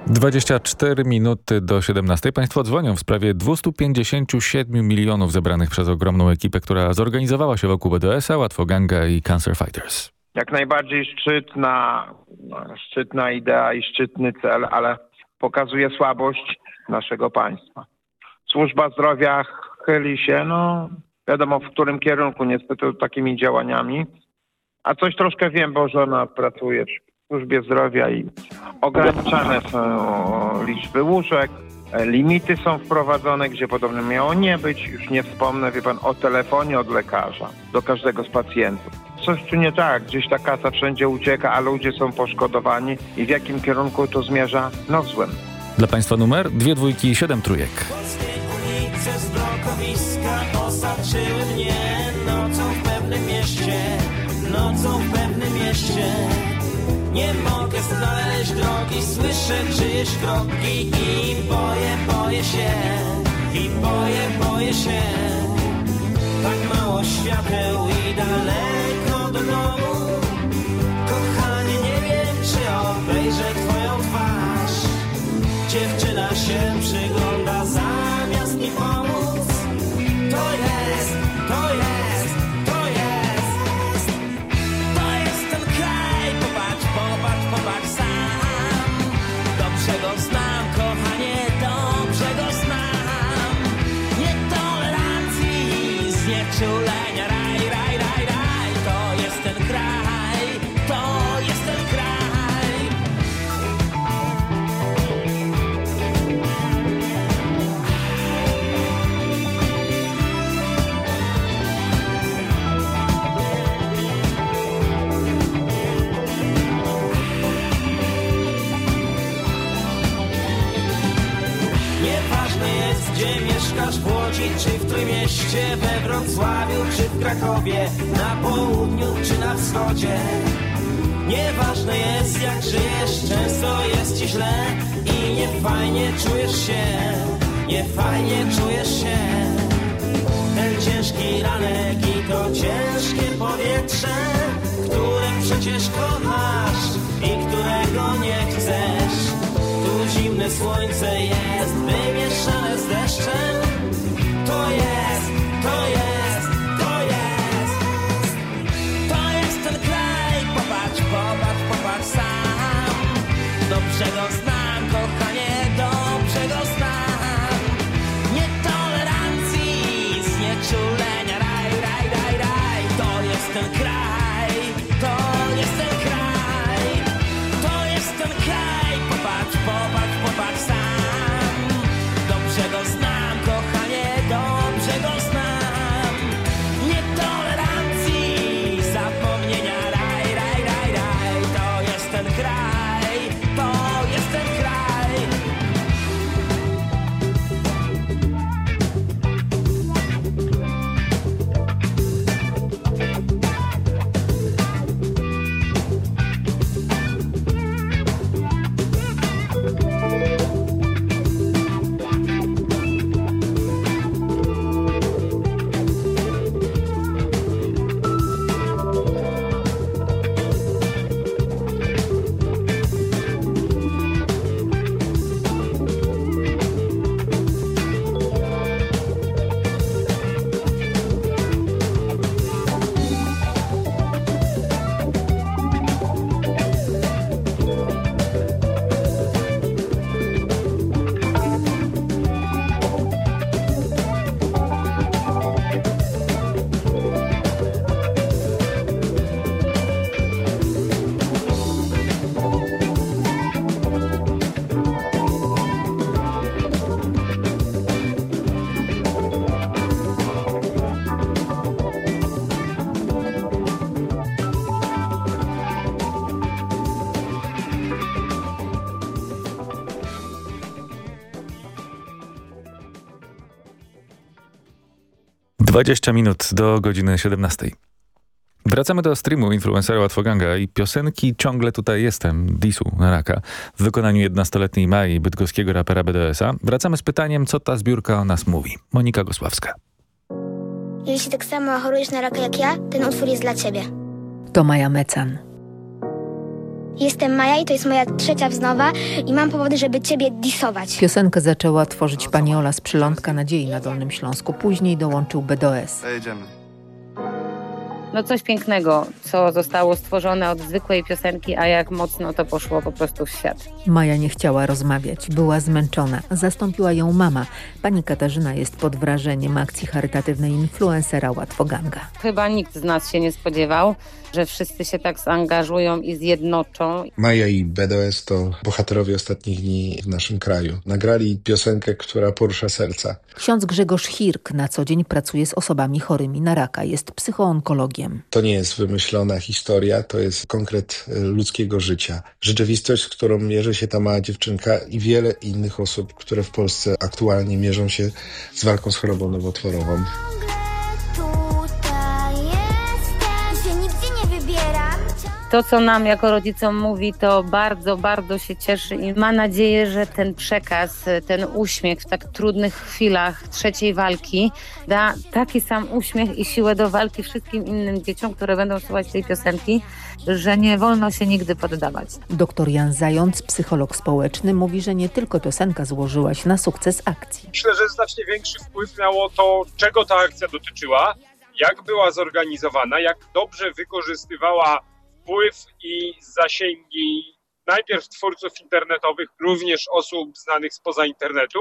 24 minuty do 17. Państwo dzwonią w sprawie 257 milionów zebranych przez ogromną ekipę, która zorganizowała się wokół BDS-a, Łatwoganga i Cancer Fighters.
jak najbardziej szczytna, no, szczytna idea i szczytny cel, ale pokazuje słabość naszego państwa. Służba zdrowia chyli się, no wiadomo w którym kierunku, niestety takimi działaniami. A coś troszkę wiem, bo żona pracuje służbie zdrowia i ograniczane są liczby łóżek, e, limity są wprowadzone, gdzie podobno miało nie być. Już nie wspomnę, wie pan, o telefonie od lekarza do każdego z pacjentów. Coś tu nie tak, gdzieś ta kasa wszędzie ucieka, a ludzie są poszkodowani i w jakim kierunku to zmierza? No w złym.
Dla Państwa numer dwie dwójki, siedem trójek.
ulice z blokowiska osaczyły mnie nocą w pewnym mieście, nocą w pewnym mieście. Nie mogę znaleźć drogi, słyszę czyjeś kroki i boję, boję się, i boję, boję się. Tak mało świateł i daleko do domu. Kochanie, nie wiem, czy obejrzę twoją twarz. Dziewczyna się przygląda w Łodzi czy w Trójmieście, we Wrocławiu czy w Krakowie, na południu czy na wschodzie. Nieważne jest, jak żyjesz, często jest ci źle i niefajnie czujesz się, niefajnie czujesz się. Ten ciężki ranek i to ciężkie powietrze, które przecież kochasz i którego nie chcesz. Tu zimne słońce jest wymieszane z deszczem. To jest, to jest, to jest. Ten kraj, popatrz, popatrz, popatrz sam. Dobrze go znam,
20 minut do godziny 17. Wracamy do streamu influencera Łatwoganga i piosenki Ciągle tutaj jestem, Disu Naraka, w wykonaniu 11-letniej Mai, bydgoskiego rapera BDS-a. Wracamy z pytaniem, co ta zbiórka o nas mówi. Monika Gosławska.
Jeśli tak samo chorujesz na raka jak ja, ten utwór jest dla ciebie.
To Maja Mecan.
Jestem Maja i to jest moja trzecia wznowa i mam powody, żeby ciebie disować.
Piosenkę zaczęła tworzyć pani Ola z Przylądka Nadziei na Dolnym Śląsku. Później dołączył BDS.
Jedziemy. no coś pięknego, co zostało stworzone od zwykłej piosenki, a jak mocno to poszło po prostu w świat.
Maja nie chciała rozmawiać, była zmęczona. Zastąpiła ją mama. Pani Katarzyna jest pod wrażeniem akcji charytatywnej influencera Łatwoganga.
Chyba nikt z nas się nie spodziewał, że wszyscy się tak zaangażują i zjednoczą.
Maja i BDS to bohaterowie ostatnich dni w naszym kraju. Nagrali piosenkę, która porusza serca.
Ksiądz Grzegorz Hirk na co dzień pracuje z osobami chorymi na raka. Jest psychoonkologiem.
To nie jest wymyślona historia, to jest konkret e, ludzkiego życia. Rzeczywistość, z którą mierzy się ta mała dziewczynka i wiele innych osób, które w Polsce aktualnie mierzą się z walką z chorobą nowotworową.
To, co nam jako rodzicom mówi, to bardzo, bardzo się cieszy i ma nadzieję, że ten przekaz, ten uśmiech w tak trudnych chwilach trzeciej walki da taki sam uśmiech i siłę do walki wszystkim innym dzieciom, które będą słuchać tej piosenki, że nie wolno się nigdy poddawać.
Doktor Jan Zając, psycholog społeczny, mówi, że nie tylko piosenka złożyła się na sukces akcji.
Myślę, że znacznie większy wpływ miało to, czego ta akcja dotyczyła, jak była zorganizowana, jak dobrze wykorzystywała wpływ i zasięgi najpierw twórców internetowych, również osób znanych spoza internetu.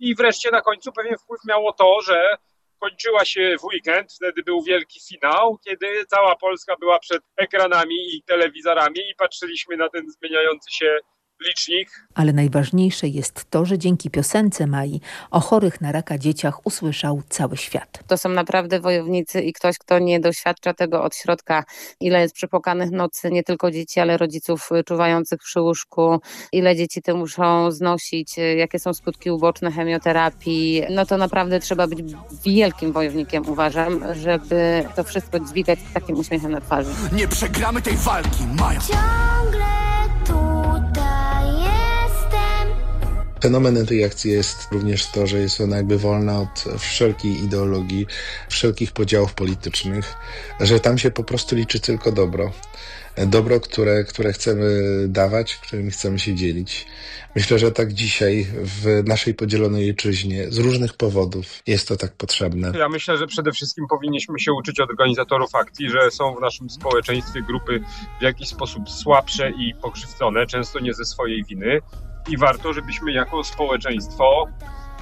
I wreszcie na końcu pewien wpływ miało to, że kończyła się w weekend, wtedy był wielki finał, kiedy cała Polska była przed ekranami i telewizorami i patrzyliśmy na ten zmieniający się licznik.
Ale najważniejsze jest to, że dzięki piosence Mai o chorych na raka dzieciach usłyszał cały świat.
To są naprawdę wojownicy i ktoś, kto nie doświadcza tego od środka, ile jest przypłakanych nocy, nie tylko dzieci, ale rodziców czuwających przy łóżku, ile dzieci te muszą znosić, jakie są skutki uboczne chemioterapii, no to naprawdę trzeba być wielkim wojownikiem, uważam, żeby to wszystko dźwigać z takim uśmiechem na twarzy.
Nie przegramy tej walki, Maja!
Ciągle
Fenomenem tej akcji jest również to, że jest ona jakby wolna od wszelkiej ideologii, wszelkich podziałów politycznych, że tam się po prostu liczy tylko dobro. Dobro, które, które chcemy dawać, którym chcemy się dzielić. Myślę, że tak dzisiaj w naszej podzielonej ojczyźnie z różnych powodów jest to tak potrzebne.
Ja myślę, że przede wszystkim powinniśmy się uczyć od organizatorów akcji, że są w naszym społeczeństwie grupy w jakiś sposób słabsze i pokrzywdzone, często nie ze swojej winy i warto, żebyśmy jako społeczeństwo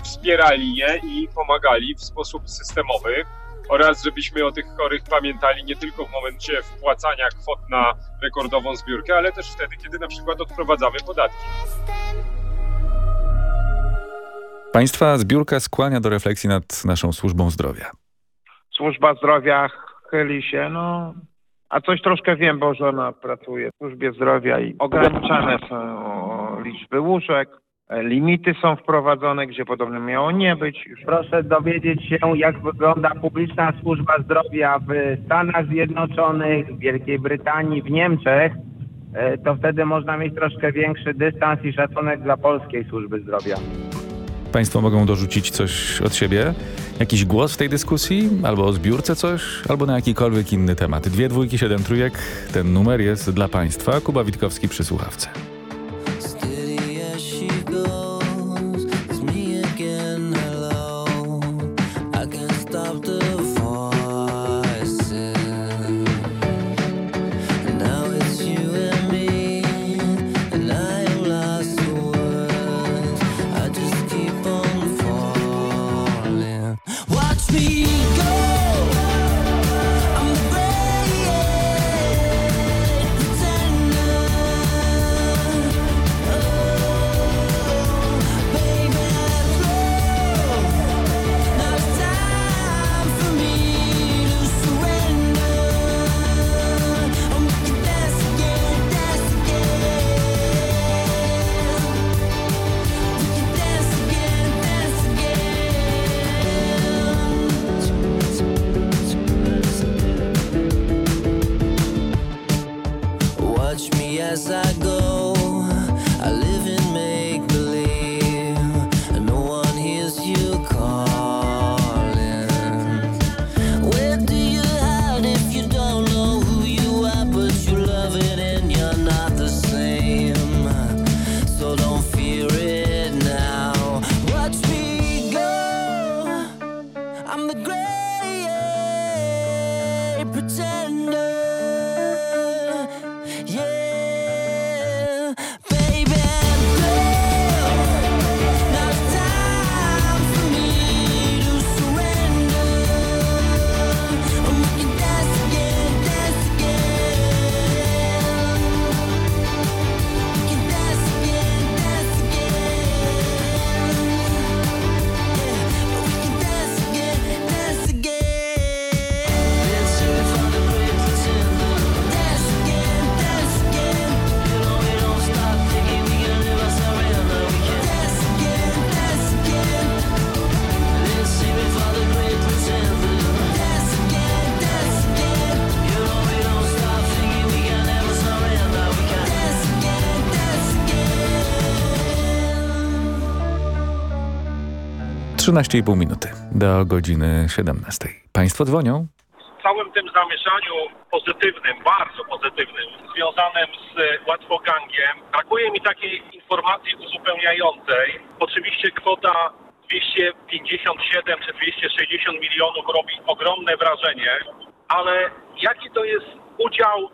wspierali je i pomagali w sposób systemowy oraz żebyśmy o tych chorych pamiętali nie tylko w momencie wpłacania kwot na rekordową zbiórkę, ale też wtedy, kiedy na przykład odprowadzamy podatki.
Państwa zbiórka skłania do refleksji nad naszą służbą zdrowia.
Służba zdrowia chyli się, no... A coś troszkę wiem, bo żona pracuje w służbie zdrowia i ograniczane są liczby łóżek, Limity są wprowadzone, gdzie podobno miało nie być.
Proszę dowiedzieć się, jak wygląda publiczna służba zdrowia w Stanach Zjednoczonych, w Wielkiej Brytanii, w Niemczech. E, To wtedy można mieć troszkę większy dystans i szacunek dla polskiej służby zdrowia.
Państwo mogą dorzucić coś od siebie, jakiś głos w tej dyskusji, albo o zbiórce coś, albo na jakikolwiek inny temat. Dwie dwójki, siedem trójek, ten numer jest dla Państwa. Kuba Witkowski przy słuchawce.
13,5 minuty do godziny 17. Państwo dzwonią?
W całym tym zamieszaniu pozytywnym, bardzo pozytywnym, związanym z łatwogangiem, brakuje mi takiej informacji uzupełniającej. Oczywiście kwota 257 czy 260 milionów robi ogromne wrażenie, ale jaki to jest udział e,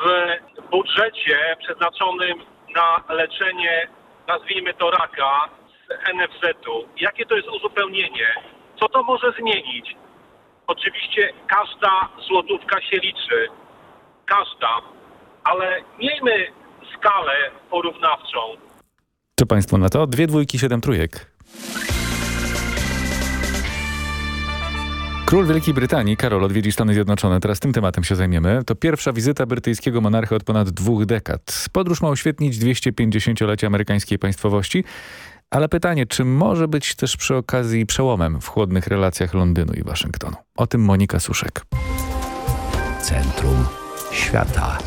w budżecie przeznaczonym na leczenie, nazwijmy to raka NFZ-u? Jakie to jest uzupełnienie? Co to może zmienić? Oczywiście każda złotówka się liczy. Każda. Ale miejmy skalę porównawczą.
Co Państwo na to? Dwie dwójki, siedem trójek. Król Wielkiej Brytanii, Karol, odwiedzi Stany Zjednoczone. Teraz tym tematem się zajmiemy. To pierwsza wizyta brytyjskiego monarchy od ponad dwóch dekad. Podróż ma uświetnić 250-lecie amerykańskiej państwowości. Ale pytanie, czy może być też przy okazji przełomem w chłodnych relacjach Londynu i Waszyngtonu? O tym Monika Suszek.
Centrum świata.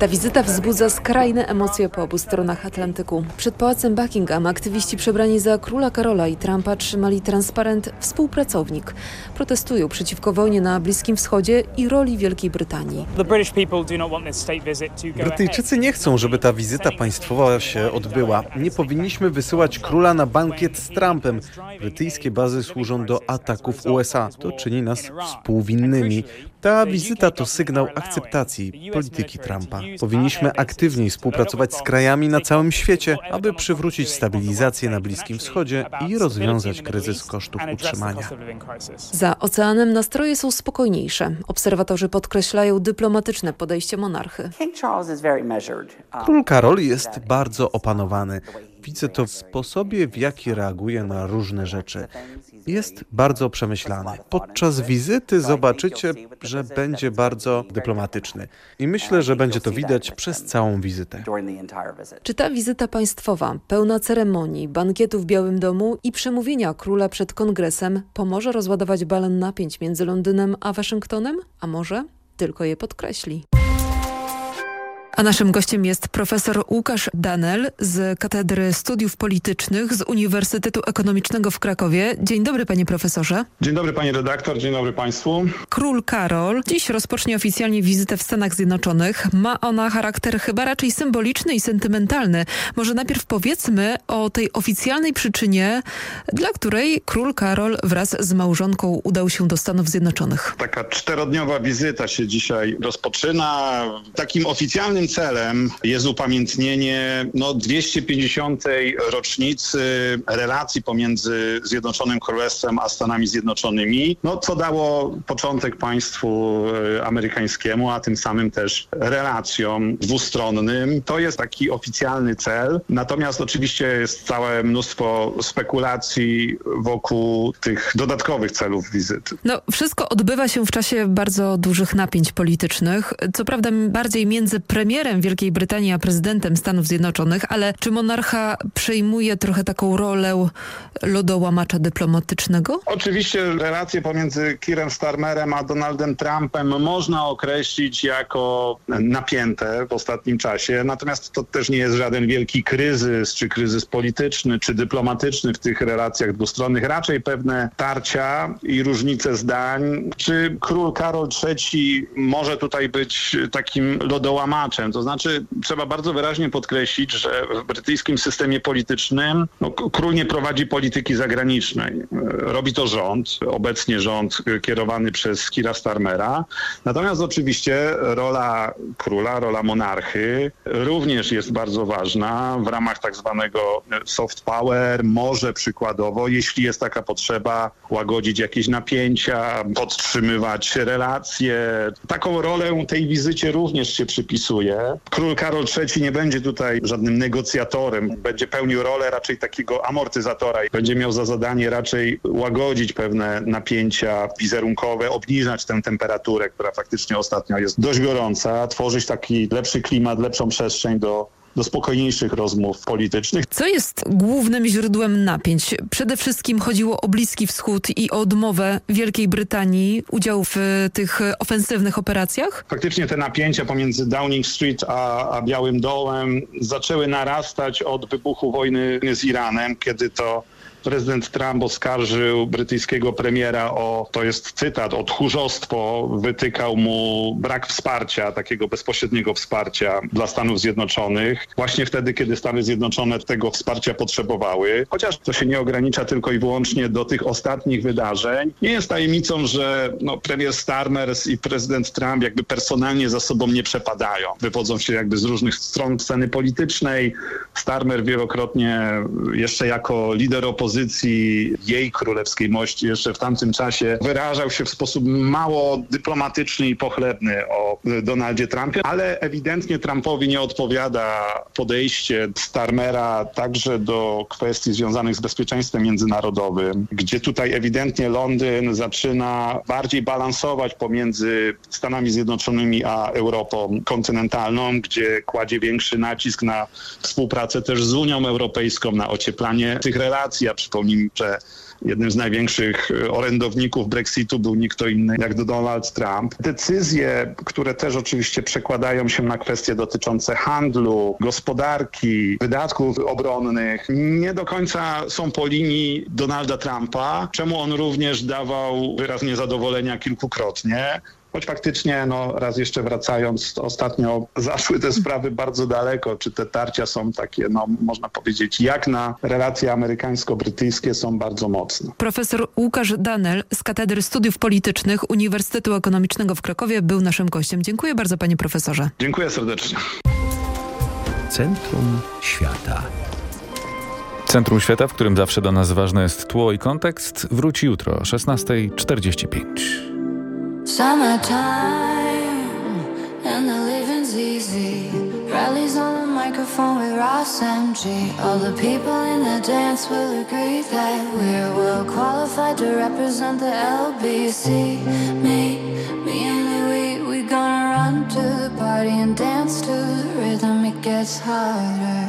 Ta wizyta wzbudza skrajne emocje po obu stronach Atlantyku. Przed pałacem Buckingham aktywiści przebrani za króla Karola i Trumpa trzymali transparent Współpracownik. Protestują przeciwko wojnie na Bliskim Wschodzie i roli Wielkiej Brytanii.
Brytyjczycy nie chcą, żeby ta wizyta państwowa się odbyła. Nie powinniśmy wysyłać króla na bankiet z Trumpem. Brytyjskie bazy służą do ataków USA. To czyni nas współwinnymi. Ta wizyta to sygnał akceptacji polityki Trumpa. Powinniśmy aktywniej współpracować z krajami na całym świecie, aby przywrócić stabilizację na Bliskim Wschodzie i rozwiązać kryzys kosztów utrzymania.
Za oceanem nastroje są spokojniejsze. Obserwatorzy podkreślają dyplomatyczne podejście monarchy.
Król Karol jest bardzo opanowany. Widzę to w sposobie, w jaki reaguje na różne rzeczy. Jest bardzo przemyślany. Podczas wizyty zobaczycie, że będzie bardzo dyplomatyczny. I myślę, że będzie to widać przez całą wizytę.
Czy ta wizyta państwowa, pełna ceremonii, bankietu w Białym Domu i przemówienia króla przed kongresem pomoże rozładować balon napięć między Londynem a Waszyngtonem? A może tylko je podkreśli? A naszym gościem jest profesor Łukasz Danel z Katedry Studiów Politycznych z Uniwersytetu Ekonomicznego w Krakowie. Dzień dobry panie profesorze.
Dzień dobry pani redaktor, dzień dobry państwu.
Król Karol dziś rozpocznie oficjalnie wizytę w Stanach Zjednoczonych. Ma ona charakter chyba raczej symboliczny i sentymentalny. Może najpierw powiedzmy o tej oficjalnej przyczynie, dla której król Karol wraz z małżonką udał się do Stanów Zjednoczonych.
Taka czterodniowa wizyta się dzisiaj rozpoczyna. Takim oficjalnym celem jest upamiętnienie no, 250. rocznicy relacji pomiędzy Zjednoczonym Królestwem a Stanami Zjednoczonymi, no, co dało początek państwu e, amerykańskiemu, a tym samym też relacjom dwustronnym. To jest taki oficjalny cel. Natomiast oczywiście jest całe mnóstwo spekulacji wokół tych dodatkowych celów wizyty.
No, wszystko odbywa się w czasie bardzo dużych napięć politycznych. Co prawda bardziej między premierem Wielkiej Brytanii a prezydentem Stanów Zjednoczonych, ale czy monarcha przejmuje trochę taką rolę lodołamacza dyplomatycznego?
Oczywiście relacje pomiędzy Kirem Starmerem a Donaldem Trumpem można określić jako napięte w ostatnim czasie, natomiast to też nie jest żaden wielki kryzys, czy kryzys polityczny, czy dyplomatyczny w tych relacjach dwustronnych. Raczej pewne tarcia i różnice zdań. Czy król Karol III może tutaj być takim lodołamaczem? To znaczy trzeba bardzo wyraźnie podkreślić, że w brytyjskim systemie politycznym no, król nie prowadzi polityki zagranicznej. Robi to rząd, obecnie rząd kierowany przez Kira Starmera. Natomiast oczywiście rola króla, rola monarchy również jest bardzo ważna w ramach tak zwanego soft power. Może przykładowo, jeśli jest taka potrzeba, łagodzić jakieś napięcia, podtrzymywać relacje. Taką rolę tej wizycie również się przypisuje. Król Karol III nie będzie tutaj żadnym negocjatorem, będzie pełnił rolę raczej takiego amortyzatora. Będzie miał za zadanie raczej łagodzić pewne napięcia wizerunkowe, obniżać tę temperaturę, która faktycznie ostatnio jest dość gorąca, tworzyć taki lepszy klimat, lepszą przestrzeń do do spokojniejszych rozmów politycznych.
Co jest głównym źródłem napięć? Przede wszystkim chodziło o Bliski Wschód i o odmowę Wielkiej Brytanii udziału w tych ofensywnych operacjach?
Faktycznie te napięcia pomiędzy Downing Street a, a Białym Dołem zaczęły narastać od wybuchu wojny z Iranem, kiedy to prezydent Trump oskarżył brytyjskiego premiera o, to jest cytat, o tchórzostwo, wytykał mu brak wsparcia, takiego bezpośredniego wsparcia dla Stanów Zjednoczonych, właśnie wtedy, kiedy Stany Zjednoczone tego wsparcia potrzebowały. Chociaż to się nie ogranicza tylko i wyłącznie do tych ostatnich wydarzeń. Nie jest tajemnicą, że no, premier Starmers i prezydent Trump jakby personalnie za sobą nie przepadają. Wywodzą się jakby z różnych stron sceny politycznej. Starmer wielokrotnie jeszcze jako lider opozycji jej królewskiej mości jeszcze w tamtym czasie wyrażał się w sposób mało dyplomatyczny i pochlebny o Donaldzie Trumpie, ale ewidentnie Trumpowi nie odpowiada podejście Starmera także do kwestii związanych z bezpieczeństwem międzynarodowym, gdzie tutaj ewidentnie Londyn zaczyna bardziej balansować pomiędzy Stanami Zjednoczonymi a Europą kontynentalną, gdzie kładzie większy nacisk na współpracę też z Unią Europejską, na ocieplanie tych relacji. Ja przypomnijmy, że jednym z największych orędowników Brexitu był nikt inny jak Donald Trump. Decyzje, które też oczywiście przekładają się na kwestie dotyczące handlu, gospodarki, wydatków obronnych, nie do końca są po linii Donalda Trumpa, czemu on również dawał wyraz niezadowolenia kilkukrotnie. Choć faktycznie, no raz jeszcze wracając, ostatnio zaszły te sprawy bardzo daleko. Czy te tarcia są takie, no można powiedzieć, jak na relacje amerykańsko-brytyjskie są bardzo mocne.
Profesor Łukasz Danel z Katedry Studiów Politycznych Uniwersytetu Ekonomicznego w Krakowie był naszym gościem. Dziękuję bardzo panie profesorze.
Dziękuję serdecznie.
Centrum Świata.
Centrum Świata, w którym zawsze do nas ważne jest tło i kontekst, wróci jutro o 16.45.
Summertime and the living's easy. Rallies on the microphone with Ross MG. All the people in the dance will agree that we're well qualified to represent the LBC. Me, me and Louis, we gonna run to the party and dance to the rhythm. It gets harder.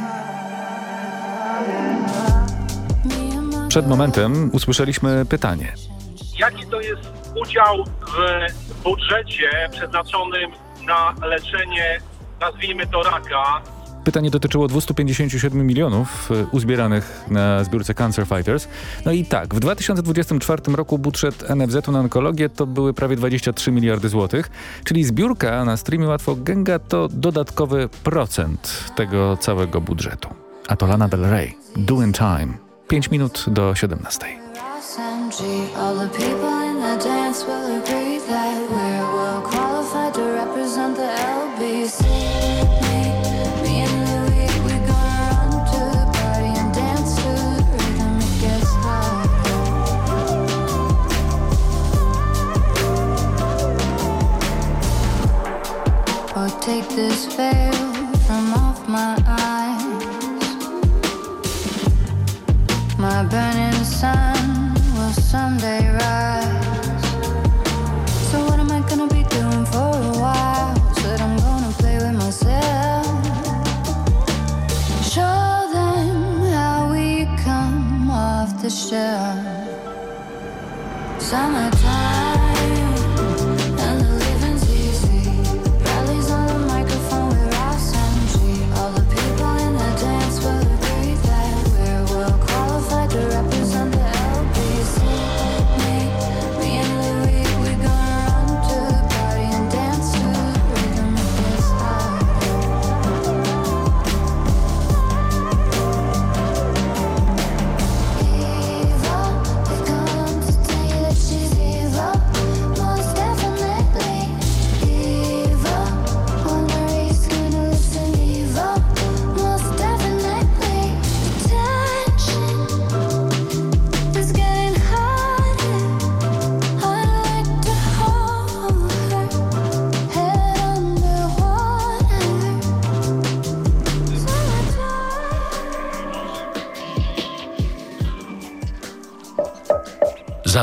Przed momentem usłyszeliśmy pytanie.
Jaki to jest udział w budżecie przeznaczonym na leczenie, nazwijmy to raka?
Pytanie dotyczyło 257 milionów y, uzbieranych na zbiórce Cancer Fighters. No i tak, w 2024 roku budżet NFZ-u na onkologię to były prawie 23 miliardy złotych, czyli zbiórka na streamie Łatwo Gęga to dodatkowy procent tego całego budżetu. A to Lana Del Rey, Doing Time. 5 minut do 17.
SMG. All the people in the dance will agree that we're well qualified to represent the LBC. Me, me and we gonna run to the party and dance to the rhythm. It gets. Oh, take this veil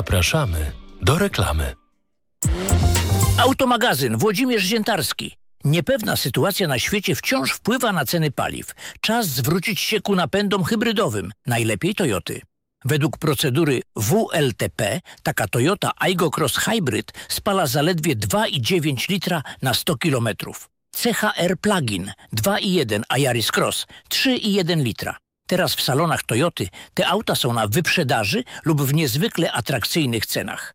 Zapraszamy do reklamy.
Automagazyn Włodzimierz Ziętarski. Niepewna sytuacja na świecie wciąż wpływa na ceny paliw. Czas zwrócić się ku napędom hybrydowym, najlepiej Toyoty. Według procedury WLTP taka Toyota Aygo Cross Hybrid spala zaledwie 2,9 litra na 100 km. CHR Plug-in 2,1 a Yaris Cross 3,1 litra.
Teraz w salonach Toyoty te auta są na wyprzedaży lub w niezwykle atrakcyjnych cenach.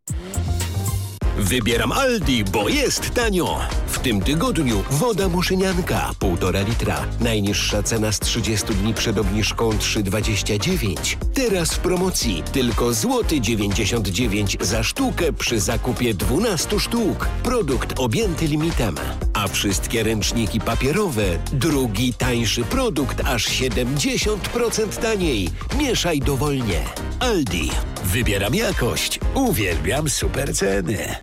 Wybieram Aldi, bo jest tanio. W tym tygodniu woda muszynianka 1,5 litra. Najniższa cena z 30 dni przed obniżką 3,29. Teraz w promocji tylko złoty 99 za sztukę przy zakupie 12 sztuk. Produkt objęty limitem. A wszystkie ręczniki papierowe drugi tańszy produkt aż 70% taniej. Mieszaj dowolnie. Aldi. Wybieram jakość. Uwielbiam super ceny.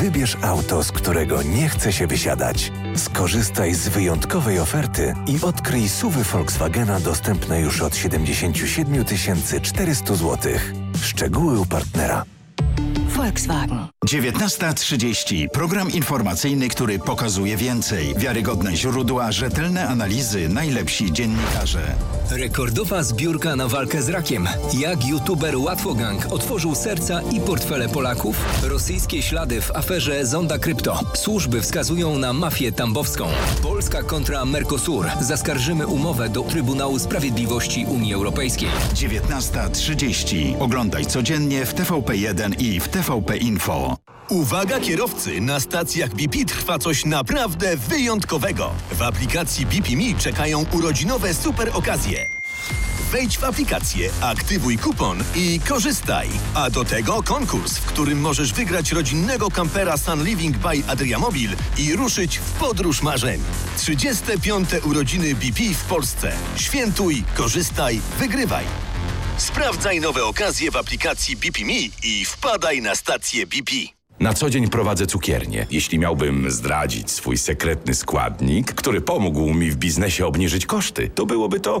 Wybierz auto, z którego nie chce się wysiadać. Skorzystaj z wyjątkowej oferty i odkryj suwy Volkswagena dostępne już od 77 400 zł. Szczegóły u partnera.
Volkswagen.
19.30. Program informacyjny, który pokazuje więcej. Wiarygodne źródła, rzetelne analizy, najlepsi dziennikarze.
Rekordowa zbiórka na walkę z rakiem. Jak youtuber Łatwogang otworzył serca i portfele Polaków? Rosyjskie ślady w aferze Zonda Krypto. Służby wskazują na mafię tambowską. Polska kontra Mercosur. Zaskarżymy umowę do Trybunału Sprawiedliwości Unii Europejskiej.
19.30. Oglądaj codziennie w TVP1 i w TVP Info.
Uwaga kierowcy, na stacjach BP trwa coś naprawdę wyjątkowego. W aplikacji BP Me czekają urodzinowe super okazje. Wejdź w aplikację, aktywuj kupon i korzystaj. A do tego konkurs, w którym możesz wygrać rodzinnego kampera Sun Living by Adriamobil i ruszyć w podróż marzeń. 35. urodziny BP w Polsce. Świętuj, korzystaj, wygrywaj. Sprawdzaj nowe okazje w aplikacji BP Me i wpadaj na stację BP.
Na co dzień prowadzę cukiernię. Jeśli miałbym zdradzić swój sekretny składnik, który pomógł mi w biznesie obniżyć koszty, to byłoby to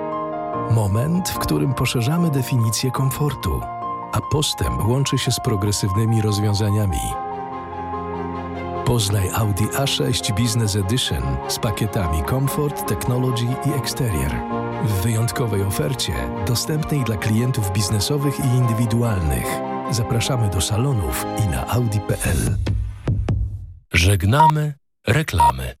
Moment, w którym poszerzamy definicję komfortu, a postęp łączy się z progresywnymi rozwiązaniami. Poznaj Audi A6 Business Edition z pakietami Comfort, Technology i Exterior. W wyjątkowej ofercie, dostępnej dla klientów biznesowych i indywidualnych. Zapraszamy do salonów i na audi.pl.
Żegnamy reklamy.